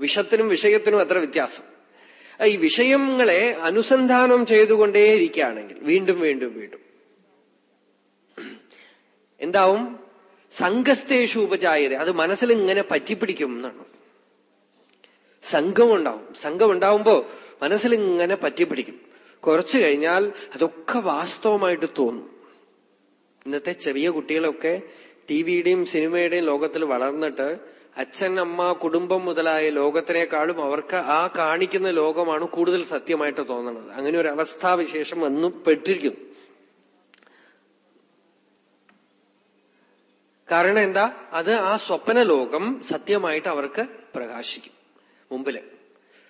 വിഷത്തിനും വിഷയത്തിനും അത്ര വ്യത്യാസം. ഈ വിഷയങ്ങളെ അനുസന്ധാനം ചെയ്തുകൊണ്ടേയിരിക്കുകയാണെങ്കിൽ വീണ്ടും വീണ്ടും വീണ്ടും എന്താവും? സംഘസ്തേഷു ഉപചായത. അത് മനസ്സിൽ ഇങ്ങനെ പറ്റിപ്പിടിക്കും എന്നാണ്. സംഘം ഉണ്ടാവും സംഘം ഉണ്ടാവുമ്പോ മനസ്സിൽ ഇങ്ങനെ പറ്റിപ്പിടിക്കും. കുറച്ചു കഴിഞ്ഞാൽ അതൊക്കെ വാസ്തവമായിട്ട് തോന്നും. ഇന്നത്തെ ചെറിയ കുട്ടികളൊക്കെ ടി വിയുടെയും സിനിമയുടെയും ലോകത്തിൽ വളർന്നിട്ട് അച്ഛൻ അമ്മ കുടുംബം മുതലായ ലോകത്തിനേക്കാളും അവർക്ക് ആ കാണിക്കുന്ന ലോകമാണ് കൂടുതൽ സത്യമായിട്ട് തോന്നുന്നത് അങ്ങനെ ഒരു അവസ്ഥാവിശേഷം വന്നു പെട്ടിരിക്കുന്നു. കാരണം എന്താ? അത് ആ സ്വപ്ന ലോകം സത്യമായിട്ട് അവർക്ക് പ്രകാശിക്കും മുമ്പിൽ.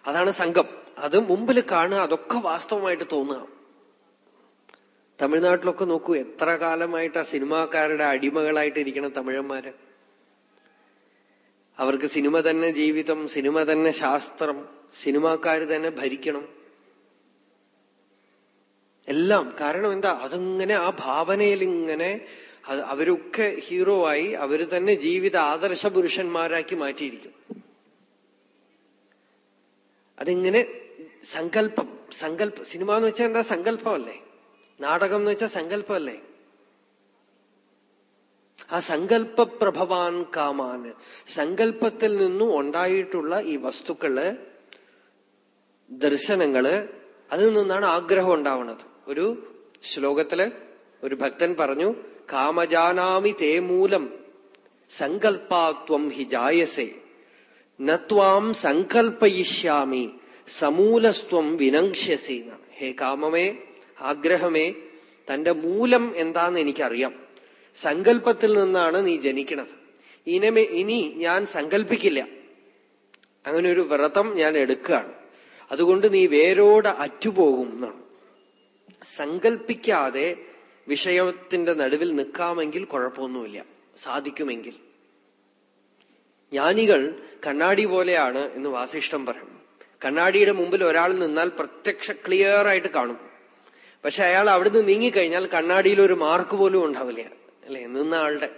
അതാണ് സംഘം. അത് മുമ്പിൽ കാണുക അതൊക്കെ വാസ്തവമായിട്ട് തോന്നുക. തമിഴ്നാട്ടിലൊക്കെ നോക്കൂ എത്ര കാലമായിട്ട് ആ സിനിമാക്കാരുടെ അടിമകളായിട്ട് ഇരിക്കണം തമിഴന്മാര്. അവർക്ക് സിനിമ തന്നെ ജീവിതം സിനിമ തന്നെ ശാസ്ത്രം സിനിമാക്കാർ തന്നെ ഭരിക്കണം. എല്ലാം. കാരണം എന്താ? അതങ്ങനെ ആ ഭാവനയിൽ ഇങ്ങനെ അവരൊക്കെ ഹീറോ ആയി അവർ തന്നെ ജീവിത ആദർശ പുരുഷന്മാരാക്കി മാറ്റിയിരിക്കും. അതിങ്ങനെ സങ്കല്പം സങ്കല്പ. സിനിമ എന്ന് വെച്ചാൽ എന്താ? സങ്കല്പമല്ലേ? നാടകം എന്ന് വെച്ചാൽ സങ്കല്പമല്ലേ? ആ സങ്കല്പപ്രഭവാൻ കാമാന് സങ്കല്പത്തിൽ നിന്നും ഉണ്ടായിട്ടുള്ള ഈ വസ്തുക്കൾ ദർശനങ്ങൾ അതിൽ നിന്നാണ് ആഗ്രഹം ഉണ്ടാവുന്നത് ഒരു ശ്ലോകത്തിൽ ഒരു ഭക്തൻ പറഞ്ഞു കാമജാനാമി തേ മൂലം സങ്കൽപ്പാത്വം ഹി ജായസേ. നത്വാം സങ്കൽപ്പയിഷ്യാമി സമൂലസ്ത്വം വിനങ്ഷ്യസി ഹേ കാമമേ ആഗ്രഹമേ തന്റെ മൂലം എന്താന്ന് എനിക്കറിയാം. സങ്കല്പത്തിൽ നിന്നാണ് നീ ജനിക്കണത്. ഇനമേ ഇനി ഞാൻ സങ്കല്പിക്കില്ല അങ്ങനെ ഒരു വ്രതം ഞാൻ എടുക്കുകയാണ്. അതുകൊണ്ട് നീ വേരോട് അറ്റുപോകും എന്നാണ്. സങ്കല്പിക്കാതെ വിഷയത്തിന്റെ നടുവിൽ നിൽക്കാമെങ്കിൽ കുഴപ്പമൊന്നുമില്ല. സാധിക്കുമെങ്കിൽ. ജ്ഞാനികൾ കണ്ണാടി പോലെയാണ് എന്ന് വാസിഷ്ടം പറയും. കണ്ണാടിയുടെ മുമ്പിൽ ഒരാൾ നിന്നാൽ പ്രത്യക്ഷ ക്ലിയർ ആയിട്ട് കാണും. പക്ഷെ അയാൾ അവിടുന്ന് നീങ്ങിക്കഴിഞ്ഞാൽ കണ്ണാടിയിൽ ഒരു മാർക്ക് പോലും ഉണ്ടാവില്ല. അല്ലെ? നിന്ന ആളുടെ.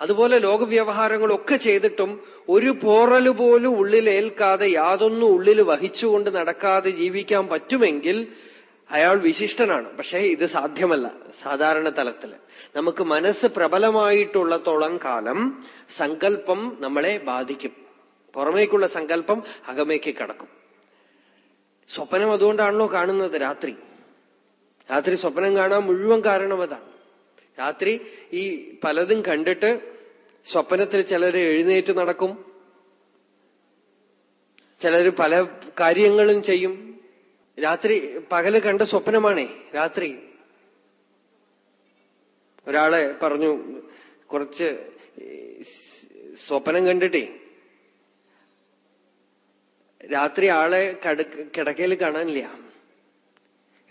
അതുപോലെ ലോകവ്യവഹാരങ്ങളൊക്കെ ചെയ്തിട്ടും ഒരു പോറൽ പോലും ഉള്ളിലേൽക്കാതെ യാതൊന്നും ഉള്ളിൽ വഹിച്ചുകൊണ്ട് നടക്കാതെ ജീവിക്കാൻ പറ്റുമെങ്കിൽ അയാൾ വിശിഷ്ടനാണ്. പക്ഷേ ഇത് സാധ്യമല്ല. സാധാരണ തലത്തിൽ നമുക്ക് മനസ്സ് പ്രബലമായിട്ടുള്ളത്തോളം കാലം സങ്കല്പം നമ്മളെ ബാധിക്കും. പുറമേക്കുള്ള സങ്കല്പം അകമേക്ക് കടക്കും. സ്വപ്നം അതുകൊണ്ടാണല്ലോ കാണുന്നത് രാത്രി. രാത്രി സ്വപ്നം കാണാൻ മുഴുവൻ കാരണം അതാണ്. രാത്രി ഈ പലതും കണ്ടിട്ട് സ്വപ്നത്തിൽ ചിലര് എഴുന്നേറ്റ് നടക്കും. ചിലര് പല കാര്യങ്ങളും ചെയ്യും. രാത്രി പകൽ കണ്ട സ്വപ്നമാണേ രാത്രി. ഒരാളെ പറഞ്ഞു കുറച്ച് സ്വപ്നം കണ്ടിട്ടേ. രാത്രി ആളെ കിടക്കയിൽ കാണാനില്ല.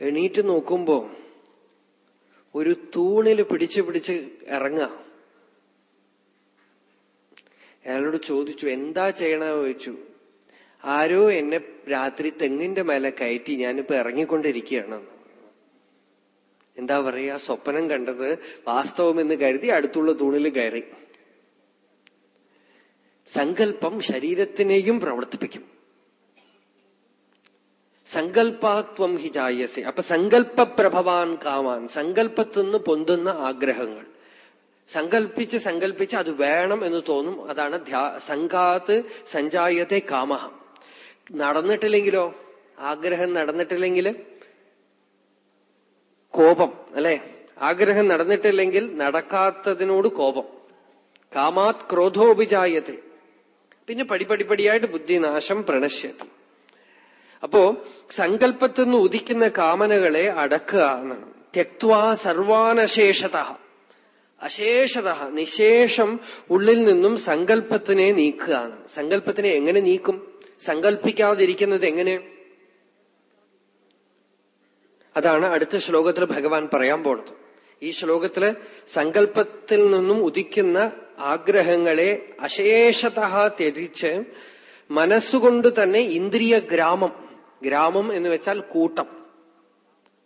എണീറ്റ് നോക്കുമ്പോ ഒരു തൂണിൽ പിടിച്ച് പിടിച്ച് ഇറങ്ങുക. അയാളോട് ചോദിച്ചു എന്താ ചെയ്യണ? ചോദിച്ചു. ആരോ എന്നെ രാത്രി തെങ്ങിന്റെ മേലെ കയറ്റി ഞാനിപ്പോ ഇറങ്ങിക്കൊണ്ടിരിക്കുകയാണ്. എന്താ പറയാ സ്വപ്നം കണ്ടത് വാസ്തവം എന്ന് കരുതി അടുത്തുള്ള തൂണിൽ കയറി. സങ്കല്പം ശരീരത്തിനെയും പ്രവർത്തിപ്പിക്കും. സങ്കല്പാത്വം ഹി ജായസെ. അപ്പൊ സങ്കല്പപ്രഭവാൻ കാമാൻ സങ്കല്പത്തുനിന്ന് പൊന്തുന്ന ആഗ്രഹങ്ങൾ. സങ്കല്പിച്ച് സങ്കല്പിച്ച് അത് വേണം എന്ന് തോന്നും അതാണ് സംഘാത്ത് സഞ്ചായത്തെ കാമഹ. നടന്നിട്ടില്ലെങ്കിലോ? ആഗ്രഹം നടന്നിട്ടില്ലെങ്കിൽ കോപം അല്ലെ? ആഗ്രഹം നടന്നിട്ടില്ലെങ്കിൽ നടക്കാത്തതിനോട് കോപം. കാമാത് ക്രോധോപിജായത്തെ പിന്നെ പടിപടിപ്പടിയായിട്ട് ബുദ്ധിനാശം പ്രണശ്യത്തി അപ്പോ സങ്കല്പത്തിൽ നിന്ന് ഉദിക്കുന്ന കാമനകളെ അടക്കുക എന്നാണ്. തെക്വാ സർവാനശേഷത. അശേഷത നിശേഷം ഉള്ളിൽ നിന്നും സങ്കല്പത്തിനെ നീക്കുക സങ്കല്പത്തിനെ എങ്ങനെ നീക്കും? സങ്കല്പിക്കാതിരിക്കുന്നത് എങ്ങനെ? അതാണ് അടുത്ത ശ്ലോകത്തിൽ ഭഗവാൻ പറയാൻ പോണത്. ഈ ശ്ലോകത്തിൽ സങ്കല്പത്തിൽ നിന്നും ഉദിക്കുന്ന ആഗ്രഹങ്ങളെ അശേഷത ത്യജിച്ച് മനസ്സുകൊണ്ട് തന്നെ ഇന്ദ്രിയ ഗ്രാമം ഗ്രാമം എന്ന് വെച്ചാൽ കൂട്ടം.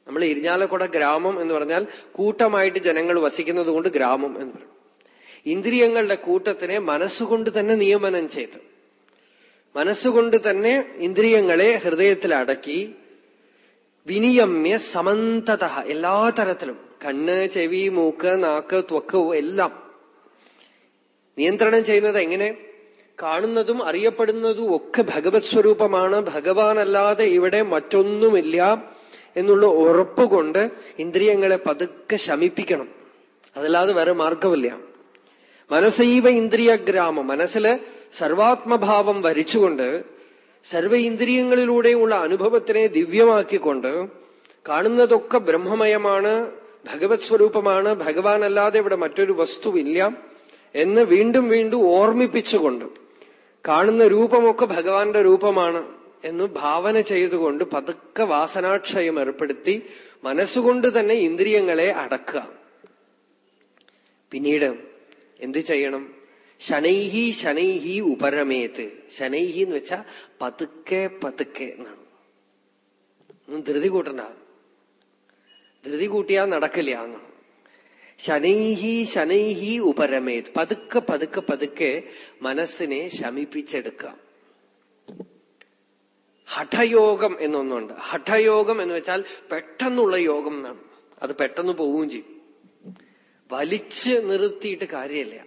നമ്മൾ ഇരിഞ്ഞാലക്കുട ഗ്രാമം എന്ന് പറഞ്ഞാൽ കൂട്ടമായിട്ട് ജനങ്ങൾ വസിക്കുന്നത് കൊണ്ട് ഗ്രാമം എന്ന് പറയും. ഇന്ദ്രിയങ്ങളുടെ കൂട്ടത്തിനെ മനസ്സുകൊണ്ട് തന്നെ നിയമനം ചെയ്ത്. മനസ്സുകൊണ്ട് തന്നെ ഇന്ദ്രിയങ്ങളെ ഹൃദയത്തിൽ അടക്കി വിനിയമ്യ സമന്തത എല്ലാ തരത്തിലും. കണ്ണ് ചെവി മൂക്ക് നാക്ക് ത്വക്ക് എല്ലാം. നിയന്ത്രണം ചെയ്യുന്നത് എങ്ങനെ? കാണുന്നതും അറിയപ്പെടുന്നതും ഒക്കെ ഭഗവത് സ്വരൂപമാണ്. ഭഗവാനല്ലാതെ ഇവിടെ മറ്റൊന്നുമില്ല എന്നുള്ള ഉറപ്പുകൊണ്ട് ഇന്ദ്രിയങ്ങളെ പതുക്കെ ശമിപ്പിക്കണം. അതല്ലാതെ വേറെ മാർഗമില്ല. മനസ്സൈവ ഇന്ദ്രിയഗ്രാമം. മനസ്സിൽ സർവാത്മഭാവം വരിച്ചുകൊണ്ട് സർവ ഇന്ദ്രിയങ്ങളിലൂടെയുള്ള അനുഭവത്തിനെ ദിവ്യമാക്കിക്കൊണ്ട് കാണുന്നതൊക്കെ ബ്രഹ്മമയമാണ് ഭഗവത് സ്വരൂപമാണ് ഭഗവാനല്ലാതെ ഇവിടെ മറ്റൊരു വസ്തുവില്ല എന്ന് വീണ്ടും വീണ്ടും ഓർമ്മിപ്പിച്ചുകൊണ്ട് കാണുന്ന രൂപമൊക്കെ ഭഗവാന്റെ രൂപമാണ് എന്ന് ഭാവന ചെയ്തുകൊണ്ട് പതുക്കെ വാസനാക്ഷയം ഏർപ്പെടുത്തി മനസ്സുകൊണ്ട് തന്നെ ഇന്ദ്രിയങ്ങളെ അടക്കുക. പിന്നീട് എന്തു ചെയ്യണം? ശനൈഹി ശനൈഹി ഉപരമേത്ത് ശനൈഹി എന്ന് വെച്ചാ പതുക്കെ പതുക്കെ എന്നാണ്. ധൃതി കൂട്ടണ്ട. ധൃതി കൂട്ടിയാൽ നടക്കില്ല എന്നാണ് ശനൈഹി ശനൈഹി ഉപരമേത്. പതുക്കെ പതുക്കെ പതുക്കെ മനസ്സിനെ ശമിപ്പിച്ചെടുക്കാം ഹഠയോഗം എന്നൊന്നുണ്ട്. ഹഠയോഗം എന്ന് വെച്ചാൽ പെട്ടെന്നുള്ള യോഗം എന്നാണ്. അത് പെട്ടെന്ന് പോവുകയും ചെയ്യും. വലിച്ച് നിർത്തിയിട്ട് കാര്യമില്ല.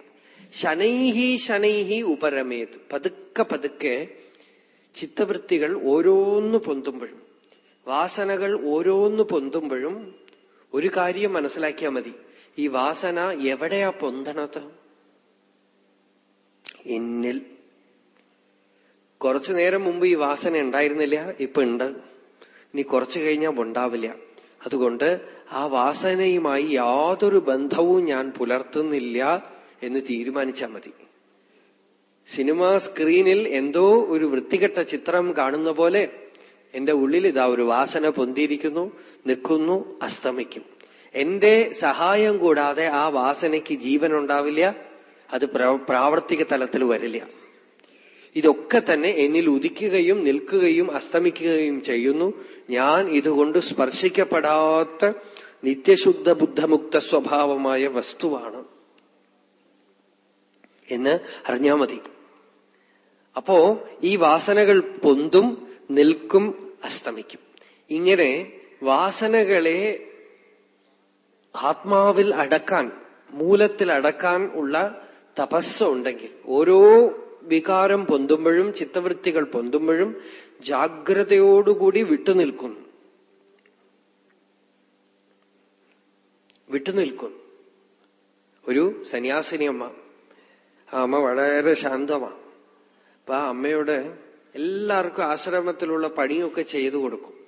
ശനൈഹി ശനൈഹി ഉപരമേത്. പതുക്കെ പതുക്കെ ചിത്തവൃത്തികൾ ഓരോന്ന് പൊന്തുമ്പോഴും വാസനകൾ ഓരോന്ന് പൊന്തുമ്പോഴും ഒരു കാര്യം മനസ്സിലാക്കിയാൽ മതി. ഈ വാസന എവിടെയാ പൊന്തണത്? എന്നിൽ. കുറച്ചു നേരം മുമ്പ് ഈ വാസന ഉണ്ടായിരുന്നില്ല ഇപ്പൊ ഉണ്ട്. ഇനി കുറച്ചു കഴിഞ്ഞാൽ ഉണ്ടാവില്ല. അതുകൊണ്ട് ആ വാസനയുമായി യാതൊരു ബന്ധവും ഞാൻ പുലർത്തുന്നില്ല എന്ന് തീരുമാനിച്ചാൽ മതി. സിനിമാ സ്ക്രീനിൽ എന്തോ ഒരു വൃത്തികെട്ട ചിത്രം കാണുന്ന പോലെ എന്റെ ഉള്ളിൽ ഇതാ ഒരു വാസന പൊന്തിയിരിക്കുന്നു നിൽക്കുന്നു അസ്തമിക്കും. എന്റെ സഹായം കൂടാതെ ആ വാസനയ്ക്ക് ജീവൻ ഉണ്ടാവില്ല അത് പ്രാവർത്തിക തലത്തിൽ വരില്ല. ഇതൊക്കെ തന്നെ എന്നിൽ ഉദിക്കുകയും നിൽക്കുകയും അസ്തമിക്കുകയും ചെയ്യുന്നു. ഞാൻ ഇതുകൊണ്ട് സ്പർശിക്കപ്പെടാത്ത നിത്യശുദ്ധ ബുദ്ധമുക്ത സ്വഭാവമായ വസ്തുവാണ്. എന്ന് അറിഞ്ഞാ മതി. അപ്പോ ഈ വാസനകൾ പൊന്തും നിൽക്കും അസ്തമിക്കും. ഇങ്ങനെ വാസനകളെ ആത്മാവിൽ അടക്കാൻ മൂലത്തിൽ അടക്കാൻ ഉള്ള തപസ് ഉണ്ടെങ്കിൽ ഓരോ വികാരം പൊന്തുമ്പോഴും ചിത്തവൃത്തികൾ പൊന്തുമ്പോഴും ജാഗ്രതയോടുകൂടി വിട്ടുനിൽക്കുന്നു വിട്ടുനിൽക്കുന്നു ഒരു സന്യാസിനി അമ്മ. ആ അമ്മ വളരെ ശാന്തമാണ്. അപ്പൊ ആ അമ്മയോട് എല്ലാവർക്കും ആശ്രമത്തിലുള്ള പണിയൊക്കെ ചെയ്തു കൊടുക്കും.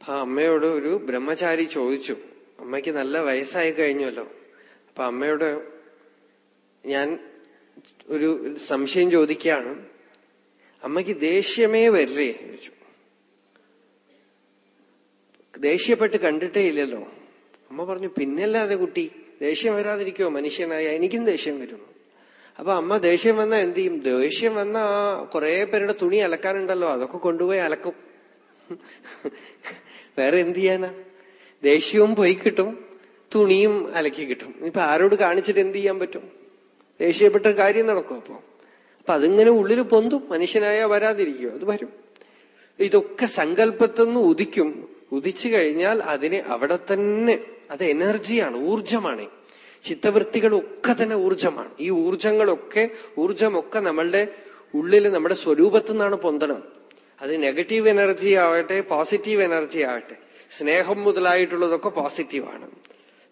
അപ്പൊ അമ്മയോട് ഒരു ബ്രഹ്മചാരി ചോദിച്ചു അമ്മയ്ക്ക് നല്ല വയസ്സായി കഴിഞ്ഞല്ലോ അപ്പൊ അമ്മയോട് ഞാൻ ഒരു സംശയം ചോദിക്കുകയാണ്. അമ്മയ്ക്ക് ദേഷ്യമേ വരില്ലേ? ചോദിച്ചു. ദേഷ്യപ്പെട്ട് കണ്ടിട്ടേ ഇല്ലല്ലോ. അമ്മ പറഞ്ഞു പിന്നല്ലാതെ കുട്ടി ദേഷ്യം വരാതിരിക്കുമോ മനുഷ്യനായ എനിക്കും ദേഷ്യം വരും അപ്പൊ അമ്മ ദേഷ്യം വന്നാ എന്ത് ചെയ്യും? ദേഷ്യം വന്ന കുറെ പേരുടെ തുണി അലക്കാനുണ്ടല്ലോ അതൊക്കെ കൊണ്ടുപോയി അലക്കും. വേറെ എന്ത് ചെയ്യാനാ? ദേഷ്യവും പോയി കിട്ടും തുണിയും അലക്കി കിട്ടും. ഇപ്പൊ ആരോട് കാണിച്ചിട്ട് എന്ത് ചെയ്യാൻ പറ്റും? ദേഷ്യപ്പെട്ട കാര്യം നടക്കും അപ്പൊ. അപ്പൊ അതിങ്ങനെ ഉള്ളിൽ പൊന്തും മനുഷ്യനായ വരാതിരിക്കുക അത് വരും. ഇതൊക്കെ സങ്കല്പത്തിന്ന് ഉദിക്കും. ഉദിച്ചു കഴിഞ്ഞാൽ അതിനെ അവിടെ തന്നെ അത് എനർജിയാണ് ഊർജമാണ് ചിത്തവൃത്തികളൊക്കെ തന്നെ ഊർജമാണ് ഈ ഊർജങ്ങളൊക്കെ ഊർജമൊക്കെ നമ്മളുടെ ഉള്ളിൽ നമ്മുടെ സ്വരൂപത്തിൽ നിന്നാണ് പൊന്തണം അത് നെഗറ്റീവ് എനർജി ആവട്ടെ പോസിറ്റീവ് എനർജി ആവട്ടെ. സ്നേഹം മുതലായിട്ടുള്ളതൊക്കെ പോസിറ്റീവാണ്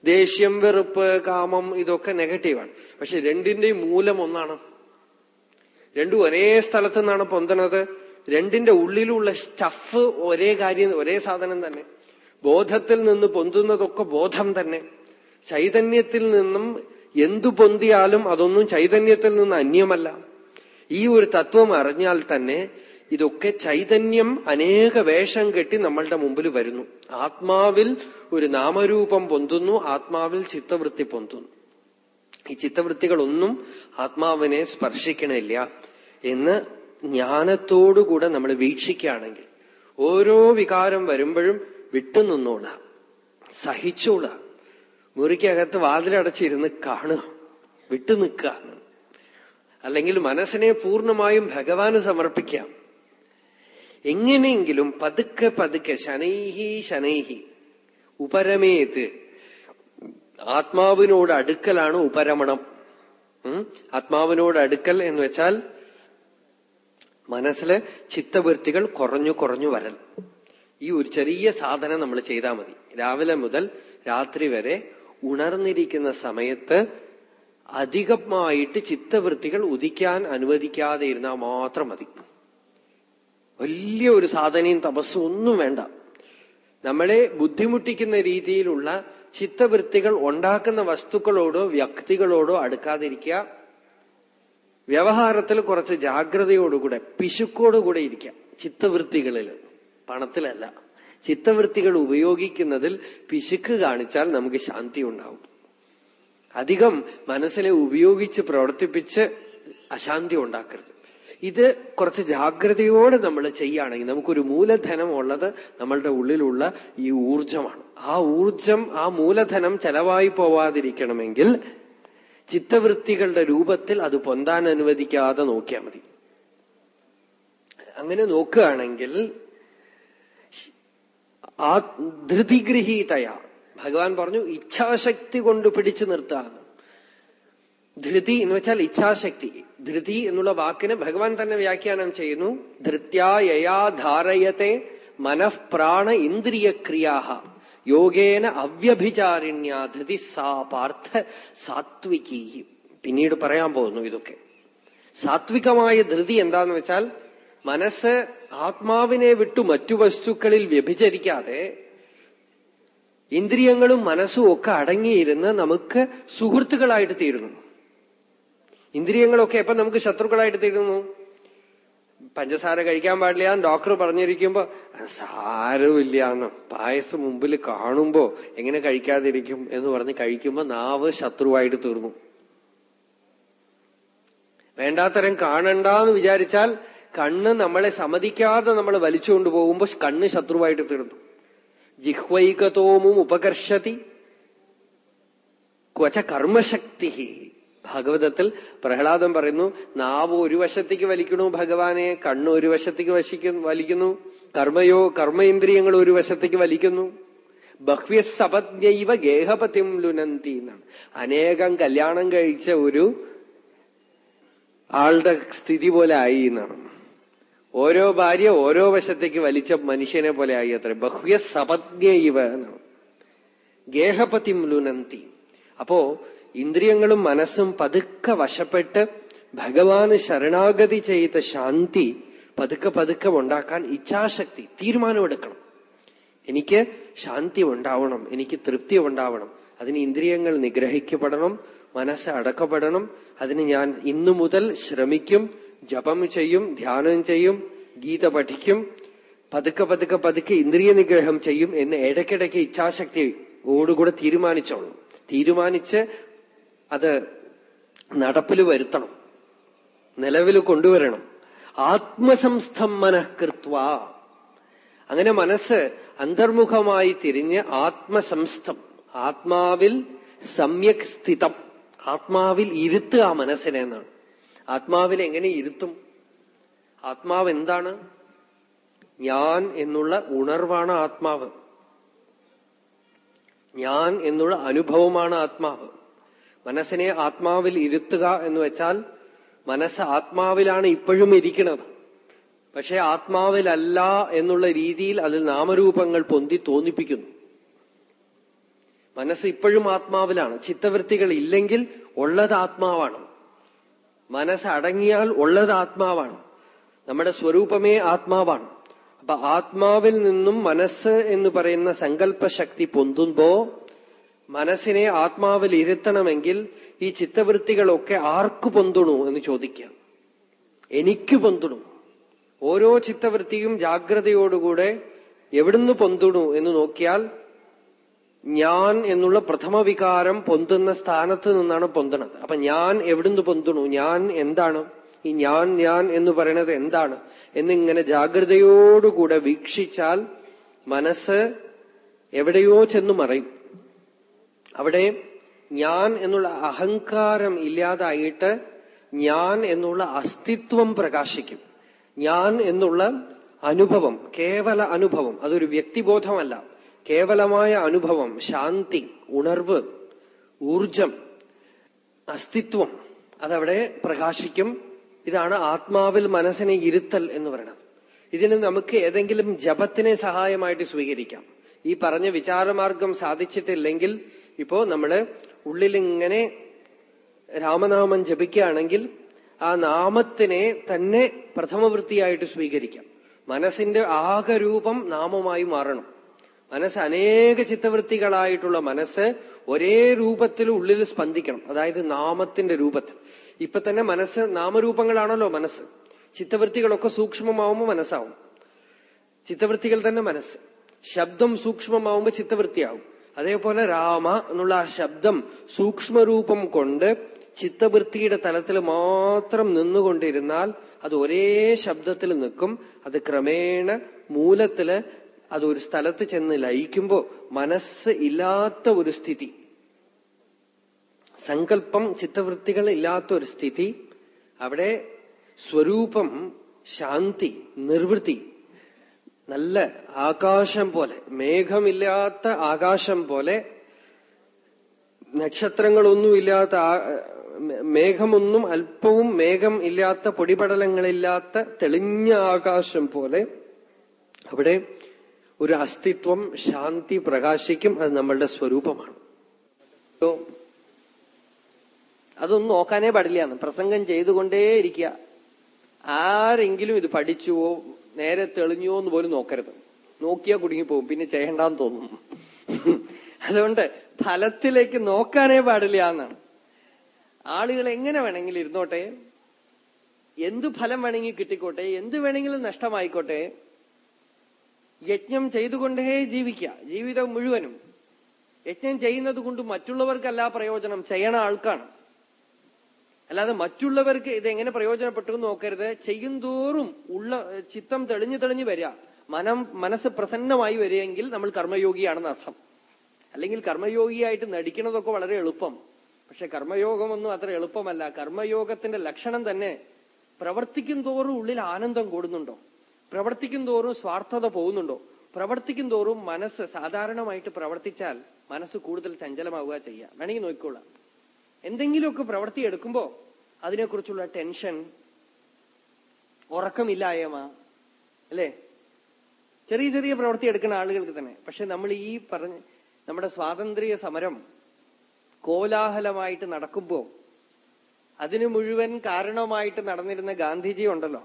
ദേഷ്യം വെറുപ്പ് കാമം ഇതൊക്കെ നെഗറ്റീവാണ് പക്ഷെ രണ്ടിന്റെയും മൂലം ഒന്നാണ്. രണ്ടും ഒരേ സ്ഥലത്തു നിന്നാണ് പൊന്തണത് രണ്ടിന്റെ ഉള്ളിലുള്ള സ്റ്റഫ് ഒരേ കാര്യം ഒരേ സാധനം തന്നെ. ബോധത്തിൽ നിന്ന് പൊന്തുന്നതൊക്കെ ബോധം തന്നെ. ചൈതന്യത്തിൽ നിന്നും എന്തു പൊന്തിയാലും അതൊന്നും ചൈതന്യത്തിൽ നിന്ന് അന്യമല്ല. ഈ ഒരു തത്വം അറിഞ്ഞാൽ തന്നെ ഇതൊക്കെ ചൈതന്യം അനേക വേഷം കെട്ടി നമ്മളുടെ മുമ്പിൽ വരുന്നു. ആത്മാവിൽ ഒരു നാമരൂപം പൊന്തുന്നു ആത്മാവിൽ ചിത്തവൃത്തി പൊന്തുന്നു. ഈ ചിത്തവൃത്തികളൊന്നും ആത്മാവിനെ സ്പർശിക്കണില്ല എന്ന് ജ്ഞാനത്തോടുകൂടെ നമ്മൾ വീക്ഷിക്കുകയാണെങ്കിൽ ഓരോ വികാരം വരുമ്പോഴും വിട്ടുനിന്നോളാം സഹിച്ചോളാം മുറിക്കകത്ത് വാതിലടച്ചിരുന്ന് കാണുക വിട്ടുനിൽക്കുക അല്ലെങ്കിൽ മനസ്സിനെ പൂർണമായും ഭഗവാന് സമർപ്പിക്കാം. എങ്ങനെയെങ്കിലും പതുക്കെ പതുക്കെ ശനൈഹി ശനൈഹി. ഉപരമേത്. ആത്മാവിനോട് അടുക്കലാണ് ഉപരമണം. ആത്മാവിനോട് അടുക്കൽ എന്ന് വെച്ചാൽ മനസ്സിലെ ചിത്തവൃത്തികൾ കുറഞ്ഞു കുറഞ്ഞു വരൽ. ഈ ഒരു ചെറിയ സാധനം നമ്മൾ ചെയ്താൽ മതി. രാവിലെ മുതൽ രാത്രി വരെ ഉണർന്നിരിക്കുന്ന സമയത്ത് അധികമായിട്ട് ചിത്തവൃത്തികൾ ഉദിക്കാൻ അനുവദിക്കാതെ ഇരുന്നാൽ മാത്രം മതി. വലിയ ഒരു സാധനയും തപസ്സും ഒന്നും വേണ്ട. നമ്മളെ ബുദ്ധിമുട്ടിക്കുന്ന രീതിയിലുള്ള ചിത്തവൃത്തികൾ ഉണ്ടാക്കുന്ന വസ്തുക്കളോടോ വ്യക്തികളോടോ അടുക്കാതിരിക്കുക. വ്യവഹാരത്തിൽ കുറച്ച് ജാഗ്രതയോടുകൂടെ പിശുക്കോടുകൂടെ ഇരിക്കുക. ചിത്തവൃത്തികളിൽ പണത്തിലല്ല. ചിത്തവൃത്തികൾ ഉപയോഗിക്കുന്നതിൽ പിശുക്ക് കാണിച്ചാൽ നമുക്ക് ശാന്തി ഉണ്ടാവും. അധികം മനസ്സിനെ ഉപയോഗിച്ച് പ്രവർത്തിപ്പിച്ച് അശാന്തി ഉണ്ടാക്കരുത്. ഇത് കുറച്ച് ജാഗ്രതയോടെ നമ്മൾ ചെയ്യുകയാണെങ്കിൽ നമുക്കൊരു മൂലധനം ഉള്ളത് നമ്മളുടെ ഉള്ളിലുള്ള ഈ ഊർജമാണ് ആ ഊർജം ആ മൂലധനം ചെലവായി പോവാതിരിക്കണമെങ്കിൽ ചിത്തവൃത്തികളുടെ രൂപത്തിൽ അത് പൊന്താൻ അനുവദിക്കാതെ നോക്കിയാൽ മതി. അങ്ങനെ നോക്കുകയാണെങ്കിൽ ആ ധൃതിഗൃഹീതയ ഭഗവാൻ പറഞ്ഞു ഇച്ഛാശക്തി കൊണ്ട് പിടിച്ചു നിർത്താന്ന് ധൃതി എന്ന് വെച്ചാൽ ഇച്ഛാശക്തി. ധൃതി എന്നുള്ള വാക്കിന് ഭഗവാൻ തന്നെ വ്യാഖ്യാനം ചെയ്യുന്നു. ധൃത്യായയാ ധാരയത്തെ ഇന്ദ്രിയ ക്രിയാഹ. യോഗേന അവ്യഭിചാരിണ്യ ധൃതി സാ പാർത്ഥ സാത്വികീ പിന്നീട് പറയാൻ പോകുന്നു ഇതൊക്കെ. സാത്വികമായ ധൃതി എന്താന്ന് വെച്ചാൽ മനസ്സ് ആത്മാവിനെ വിട്ടു മറ്റു വസ്തുക്കളിൽ വ്യഭിചരിക്കാതെ ഇന്ദ്രിയങ്ങളും മനസ്സും ഒക്കെ അടങ്ങിയിരുന്ന് നമുക്ക് സുഹൃത്തുക്കളായിട്ട് തീരുന്നു. ഇന്ദ്രിയങ്ങളൊക്കെ എപ്പൊ നമുക്ക് ശത്രുക്കളായിട്ട് തീരുന്നു? പഞ്ചസാര കഴിക്കാൻ പാടില്ല എന്ന് ഡോക്ടർ പറഞ്ഞിരിക്കുമ്പോ സാരമില്ല എന്ന് പായസം മുമ്പിൽ കാണുമ്പോ എങ്ങനെ കഴിക്കാതിരിക്കും എന്ന് പറഞ്ഞ് കഴിക്കുമ്പോ നാവ് ശത്രുവായിട്ട് തീർന്നു. വേണ്ടാത്തരം കാണണ്ടെന്ന് വിചാരിച്ചാൽ കണ്ണ് നമ്മളെ സമ്മതിക്കാതെ നമ്മൾ വലിച്ചുകൊണ്ട് പോകുമ്പോ കണ്ണ് ശത്രുവായിട്ട് തീർന്നു. ജിഹ്വൈകതോമും ഉപകർഷതി ക്വച കർമ്മശക്തി ഭാഗവതത്തിൽ പ്രഹ്ലാദം പറയുന്നു നാവ് ഒരു വശത്തേക്ക് വലിക്കണു ഭഗവാനെ കണ്ണ് ഒരു വശത്തേക്ക് വശിക്കുന്നു വലിക്കുന്നു. കർമ്മയോ കർമ്മേന്ദ്രിയങ്ങൾ ഒരു വശത്തേക്ക് വലിക്കുന്നു. ബഹ്വ്യസപജ്ഞൈവ ഗേഹപത്യം ലുനന്തി എന്നാണ്. അനേകം കല്യാണം കഴിച്ച ഒരു ആളുടെ സ്ഥിതി പോലെ ആയി എന്നാണ്. ഓരോ ഭാര്യ ഓരോ വശത്തേക്ക് വലിച്ച മനുഷ്യനെ പോലെ ആയി അത്ര. ബഹ്വ്യ സപജ്ഞൈവ എന്നാണ്. ഗേഹപത്യം ലുനന്തി. അപ്പോ ഇന്ദ്രിയങ്ങളും മനസ്സും പതുക്കെ വശപ്പെട്ട് ഭഗവാന് ശരണാഗതി ചെയ്ത ശാന്തി പതുക്കെ പതുക്കെ ഉണ്ടാക്കാൻ ഇച്ഛാശക്തി തീരുമാനമെടുക്കണം എനിക്ക് ശാന്തി ഉണ്ടാവണം എനിക്ക് തൃപ്തി ഉണ്ടാവണം. അതിന് ഇന്ദ്രിയങ്ങൾ നിഗ്രഹിക്കപ്പെടണം മനസ്സ് അടക്കപ്പെടണം. അതിന് ഞാൻ ഇന്നു മുതൽ ശ്രമിക്കും ജപം ചെയ്യും ധ്യാനം ചെയ്യും ഗീത പഠിക്കും. പതുക്കെ പതുക്കെ പതുക്കെ ഇന്ദ്രിയ നിഗ്രഹം ചെയ്യും എന്ന് ഇടയ്ക്കിടയ്ക്ക് ഇച്ഛാശക്തി ഓടുകൂടെ തീരുമാനിച്ചോളും. തീരുമാനിച്ച് അത് നടപ്പിൽ വരുത്തണം. നിലവിൽ കൊണ്ടുവരണം. ആത്മസംസ്ഥം മനഃകൃത്വ. അങ്ങനെ മനസ്സ് അന്തർമുഖമായി തിരിഞ്ഞ് ആത്മസംസ്ഥം ആത്മാവിൽ സമ്യക് സ്ഥിതം. ആത്മാവിൽ ഇരുത്തുക ആ മനസ്സിനെ എന്നാണ്. ആത്മാവിൽ എങ്ങനെ ഇരുത്തും? ആത്മാവ് എന്താണ്? ഞാൻ എന്നുള്ള ഉണർവാണ് ആത്മാവ്. ഞാൻ എന്നുള്ള അനുഭവമാണ് ആത്മാവ്. മനസ്സിനെ ആത്മാവിൽ ഇരുത്തുക എന്ന് വെച്ചാൽ മനസ്സ് ആത്മാവിലാണ് ഇപ്പോഴും ഇരിക്കുന്നത്. പക്ഷെ ആത്മാവിലല്ല എന്നുള്ള രീതിയിൽ അതിൽ നാമരൂപങ്ങൾ പൊന്തി തോന്നിപ്പിക്കുന്നു. മനസ്സ് ഇപ്പോഴും ആത്മാവിലാണ്. ചിത്തവൃത്തികൾ ഇല്ലെങ്കിൽ ഉള്ളത് ആത്മാവാണ്. മനസ്സ് അടങ്ങിയാൽ ഉള്ളത് ആത്മാവാണ്. നമ്മുടെ സ്വരൂപമേ ആത്മാവാണ്. അപ്പൊ ആത്മാവിൽ നിന്നും മനസ്സ് എന്ന് പറയുന്ന സങ്കല്പശക്തി പൊന്തുമ്പോ മനസ്സിനെ ആത്മാവിൽ ഇരുത്തണമെങ്കിൽ ഈ ചിത്തവൃത്തികളൊക്കെ ആർക്ക് പൊന്തുണു എന്ന് ചോദിക്കാം. എനിക്ക് പൊന്തുണു. ഓരോ ചിത്തവൃത്തിയും ജാഗ്രതയോടുകൂടെ എവിടുന്ന് പൊന്തുണു എന്ന് നോക്കിയാൽ ഞാൻ എന്നുള്ള പ്രഥമ വികാരം പൊന്തുന്ന സ്ഥാനത്ത് നിന്നാണ് പൊന്തണത്. അപ്പൊ ഞാൻ എവിടുന്ന് പൊന്തുണു? ഞാൻ എന്താണ്? ഈ ഞാൻ ഞാൻ എന്ന് പറയണത് എന്താണ്? എന്നിങ്ങനെ ജാഗ്രതയോടുകൂടെ വീക്ഷിച്ചാൽ മനസ്സ് എവിടെയോ ചെന്ന് മറയും. അവിടെ ഞാൻ എന്നുള്ള അഹങ്കാരം ഇല്ലാതായിട്ട് ഞാൻ എന്നുള്ള അസ്തിത്വം പ്രകാശിക്കും. ഞാൻ എന്നുള്ള അനുഭവം കേവല അനുഭവം അതൊരു വ്യക്തിബോധമല്ല. കേവലമായ അനുഭവം ശാന്തി ഉണർവ് ഊർജം അസ്തിത്വം അതവിടെ പ്രകാശിക്കും. ഇതാണ് ആത്മാവിൽ മനസ്സിനെ ഇരുത്തൽ എന്ന് പറയുന്നത്. ഇതിന് നമുക്ക് ഏതെങ്കിലും ജപത്തിനെ സഹായമായിട്ട് സ്വീകരിക്കാം. ഈ പറഞ്ഞ വിചാരമാർഗം സാധിച്ചിട്ടില്ലെങ്കിൽ ഇപ്പോ നമ്മൾ ഉള്ളിലിങ്ങനെ രാമനാമം ജപിക്കുകയാണെങ്കിൽ ആ നാമത്തിനെ തന്നെ പ്രഥമവൃത്തിയായിട്ട് സ്വീകരിക്കാം. മനസ്സിന്റെ ആകരൂപം നാമമായി മാറണം. മനസ്സ് അനേക ചിത്തവൃത്തികളായിട്ടുള്ള മനസ്സ് ഒരേ രൂപത്തിൽ ഉള്ളിൽ സ്പന്ദിക്കണം. അതായത് നാമത്തിന്റെ രൂപത്തിൽ. ഇപ്പൊ തന്നെ മനസ്സ് നാമരൂപങ്ങളാണല്ലോ മനസ്സ്. ചിത്തവൃത്തികളൊക്കെ സൂക്ഷ്മമാവുമ്പോൾ മനസ്സാവും. ചിത്തവൃത്തികൾ തന്നെ മനസ്സ്. ശബ്ദം സൂക്ഷ്മമാവുമ്പോൾ ചിത്തവൃത്തിയാവും. അതേപോലെ രാമ എന്നുള്ള ആ ശബ്ദം സൂക്ഷ്മരൂപം കൊണ്ട് ചിത്തവൃത്തിയുടെ തലത്തിൽ മാത്രം നിന്നുകൊണ്ടിരുന്നാൽ അത് ഒരേ ശബ്ദത്തിൽ നിൽക്കും. അത് ക്രമേണ മൂലത്തിൽ അത് ഒരു സ്ഥലത്ത് ചെന്ന് ലയിക്കുമ്പോ മനസ്സ് ഇല്ലാത്ത ഒരു സ്ഥിതി. സങ്കല്പം ചിത്തവൃത്തികൾ ഇല്ലാത്ത ഒരു സ്ഥിതി. അവിടെ സ്വരൂപം ശാന്തി നിർവൃത്തി നല്ല ആകാശം പോലെ മേഘമില്ലാത്ത ആകാശം പോലെ നക്ഷത്രങ്ങളൊന്നുമില്ലാത്ത മേഘമൊന്നും അല്പവും മേഘം ഇല്ലാത്ത പൊടിപടലങ്ങളില്ലാത്ത തെളിഞ്ഞ ആകാശം പോലെ അവിടെ ഒരു അസ്തിത്വം ശാന്തി പ്രകാശിക്കും അത് നമ്മളുടെ സ്വരൂപമാണ്. അതൊന്നും നോക്കാനേ പാടില്ല പ്രസംഗം ചെയ്തുകൊണ്ടേയിരിക്കുക. ആരെങ്കിലും ഇത് പഠിച്ചുവോ നേരെ തെളിഞ്ഞോ എന്ന് പോലും നോക്കരുത്. നോക്കിയാ കുടുങ്ങിപ്പോവും. പിന്നെ ചെയ്യണ്ടെന്ന് തോന്നും. അതുകൊണ്ട് ഫലത്തിലേക്ക് നോക്കാനേ പാടില്ല എന്നാണ്. ആളുകൾ എങ്ങനെ വേണമെങ്കിലും ഇരുന്നോട്ടെ എന്തു ഫലം വേണമെങ്കിൽ കിട്ടിക്കോട്ടെ എന്ത് വേണമെങ്കിലും നഷ്ടമായിക്കോട്ടെ യജ്ഞം ചെയ്തുകൊണ്ടേ ജീവിക്കുക. ജീവിതം മുഴുവനും. യജ്ഞം ചെയ്യുന്നത് കൊണ്ട് മറ്റുള്ളവർക്കല്ല പ്രയോജനം. ചെയ്യണ ആൾക്കാണ്. അല്ലാതെ മറ്റുള്ളവർക്ക് ഇത് എങ്ങനെ പ്രയോജനപ്പെട്ടു എന്ന് നോക്കരുത്. ചെയ്യുന്തോറും ഉള്ള ചിത്തം തെളിഞ്ഞു തെളിഞ്ഞു വരിക. മനം മനസ്സ് പ്രസന്നമായി വരികയെങ്കിൽ നമ്മൾ കർമ്മയോഗിയാണെന്ന് അർത്ഥം. അല്ലെങ്കിൽ കർമ്മയോഗിയായിട്ട് നടിക്കണതൊക്കെ വളരെ എളുപ്പം. പക്ഷെ കർമ്മയോഗമൊന്നും അത്ര എളുപ്പമല്ല. കർമ്മയോഗത്തിന്റെ ലക്ഷണം തന്നെ പ്രവർത്തിക്കും തോറും ഉള്ളിൽ ആനന്ദം കൂടുന്നുണ്ടോ? പ്രവർത്തിക്കും തോറും സ്വാർത്ഥത പോകുന്നുണ്ടോ? പ്രവർത്തിക്കും തോറും മനസ്സ് സാധാരണമായിട്ട് പ്രവർത്തിച്ചാൽ മനസ്സ് കൂടുതൽ ചഞ്ചലമാവുക ചെയ്യുക. വേണമെങ്കിൽ നോക്കിക്കൊള്ളാം എന്തെങ്കിലുമൊക്കെ പ്രവൃത്തി എടുക്കുമ്പോ അതിനെക്കുറിച്ചുള്ള ടെൻഷൻ ഉറക്കമില്ലായ്മ അല്ലേ? ചെറിയ ചെറിയ പ്രവൃത്തി എടുക്കുന്ന ആളുകൾക്ക് തന്നെ. പക്ഷെ നമ്മൾ ഈ പറഞ്ഞ നമ്മുടെ സ്വാതന്ത്ര്യ സമരം കോലാഹലമായിട്ട് നടക്കുമ്പോ അതിന് മുഴുവൻ കാരണമായിട്ട് നടന്നിരുന്ന ഗാന്ധിജി ഉണ്ടല്ലോ.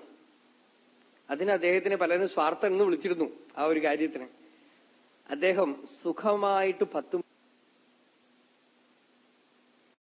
അതിന് അദ്ദേഹത്തിന് പലരും സ്വാർത്ഥം എന്ന് വിളിച്ചിരുന്നു ആ ഒരു കാര്യത്തിന്. അദ്ദേഹം സുഖമായിട്ട് പത്ത്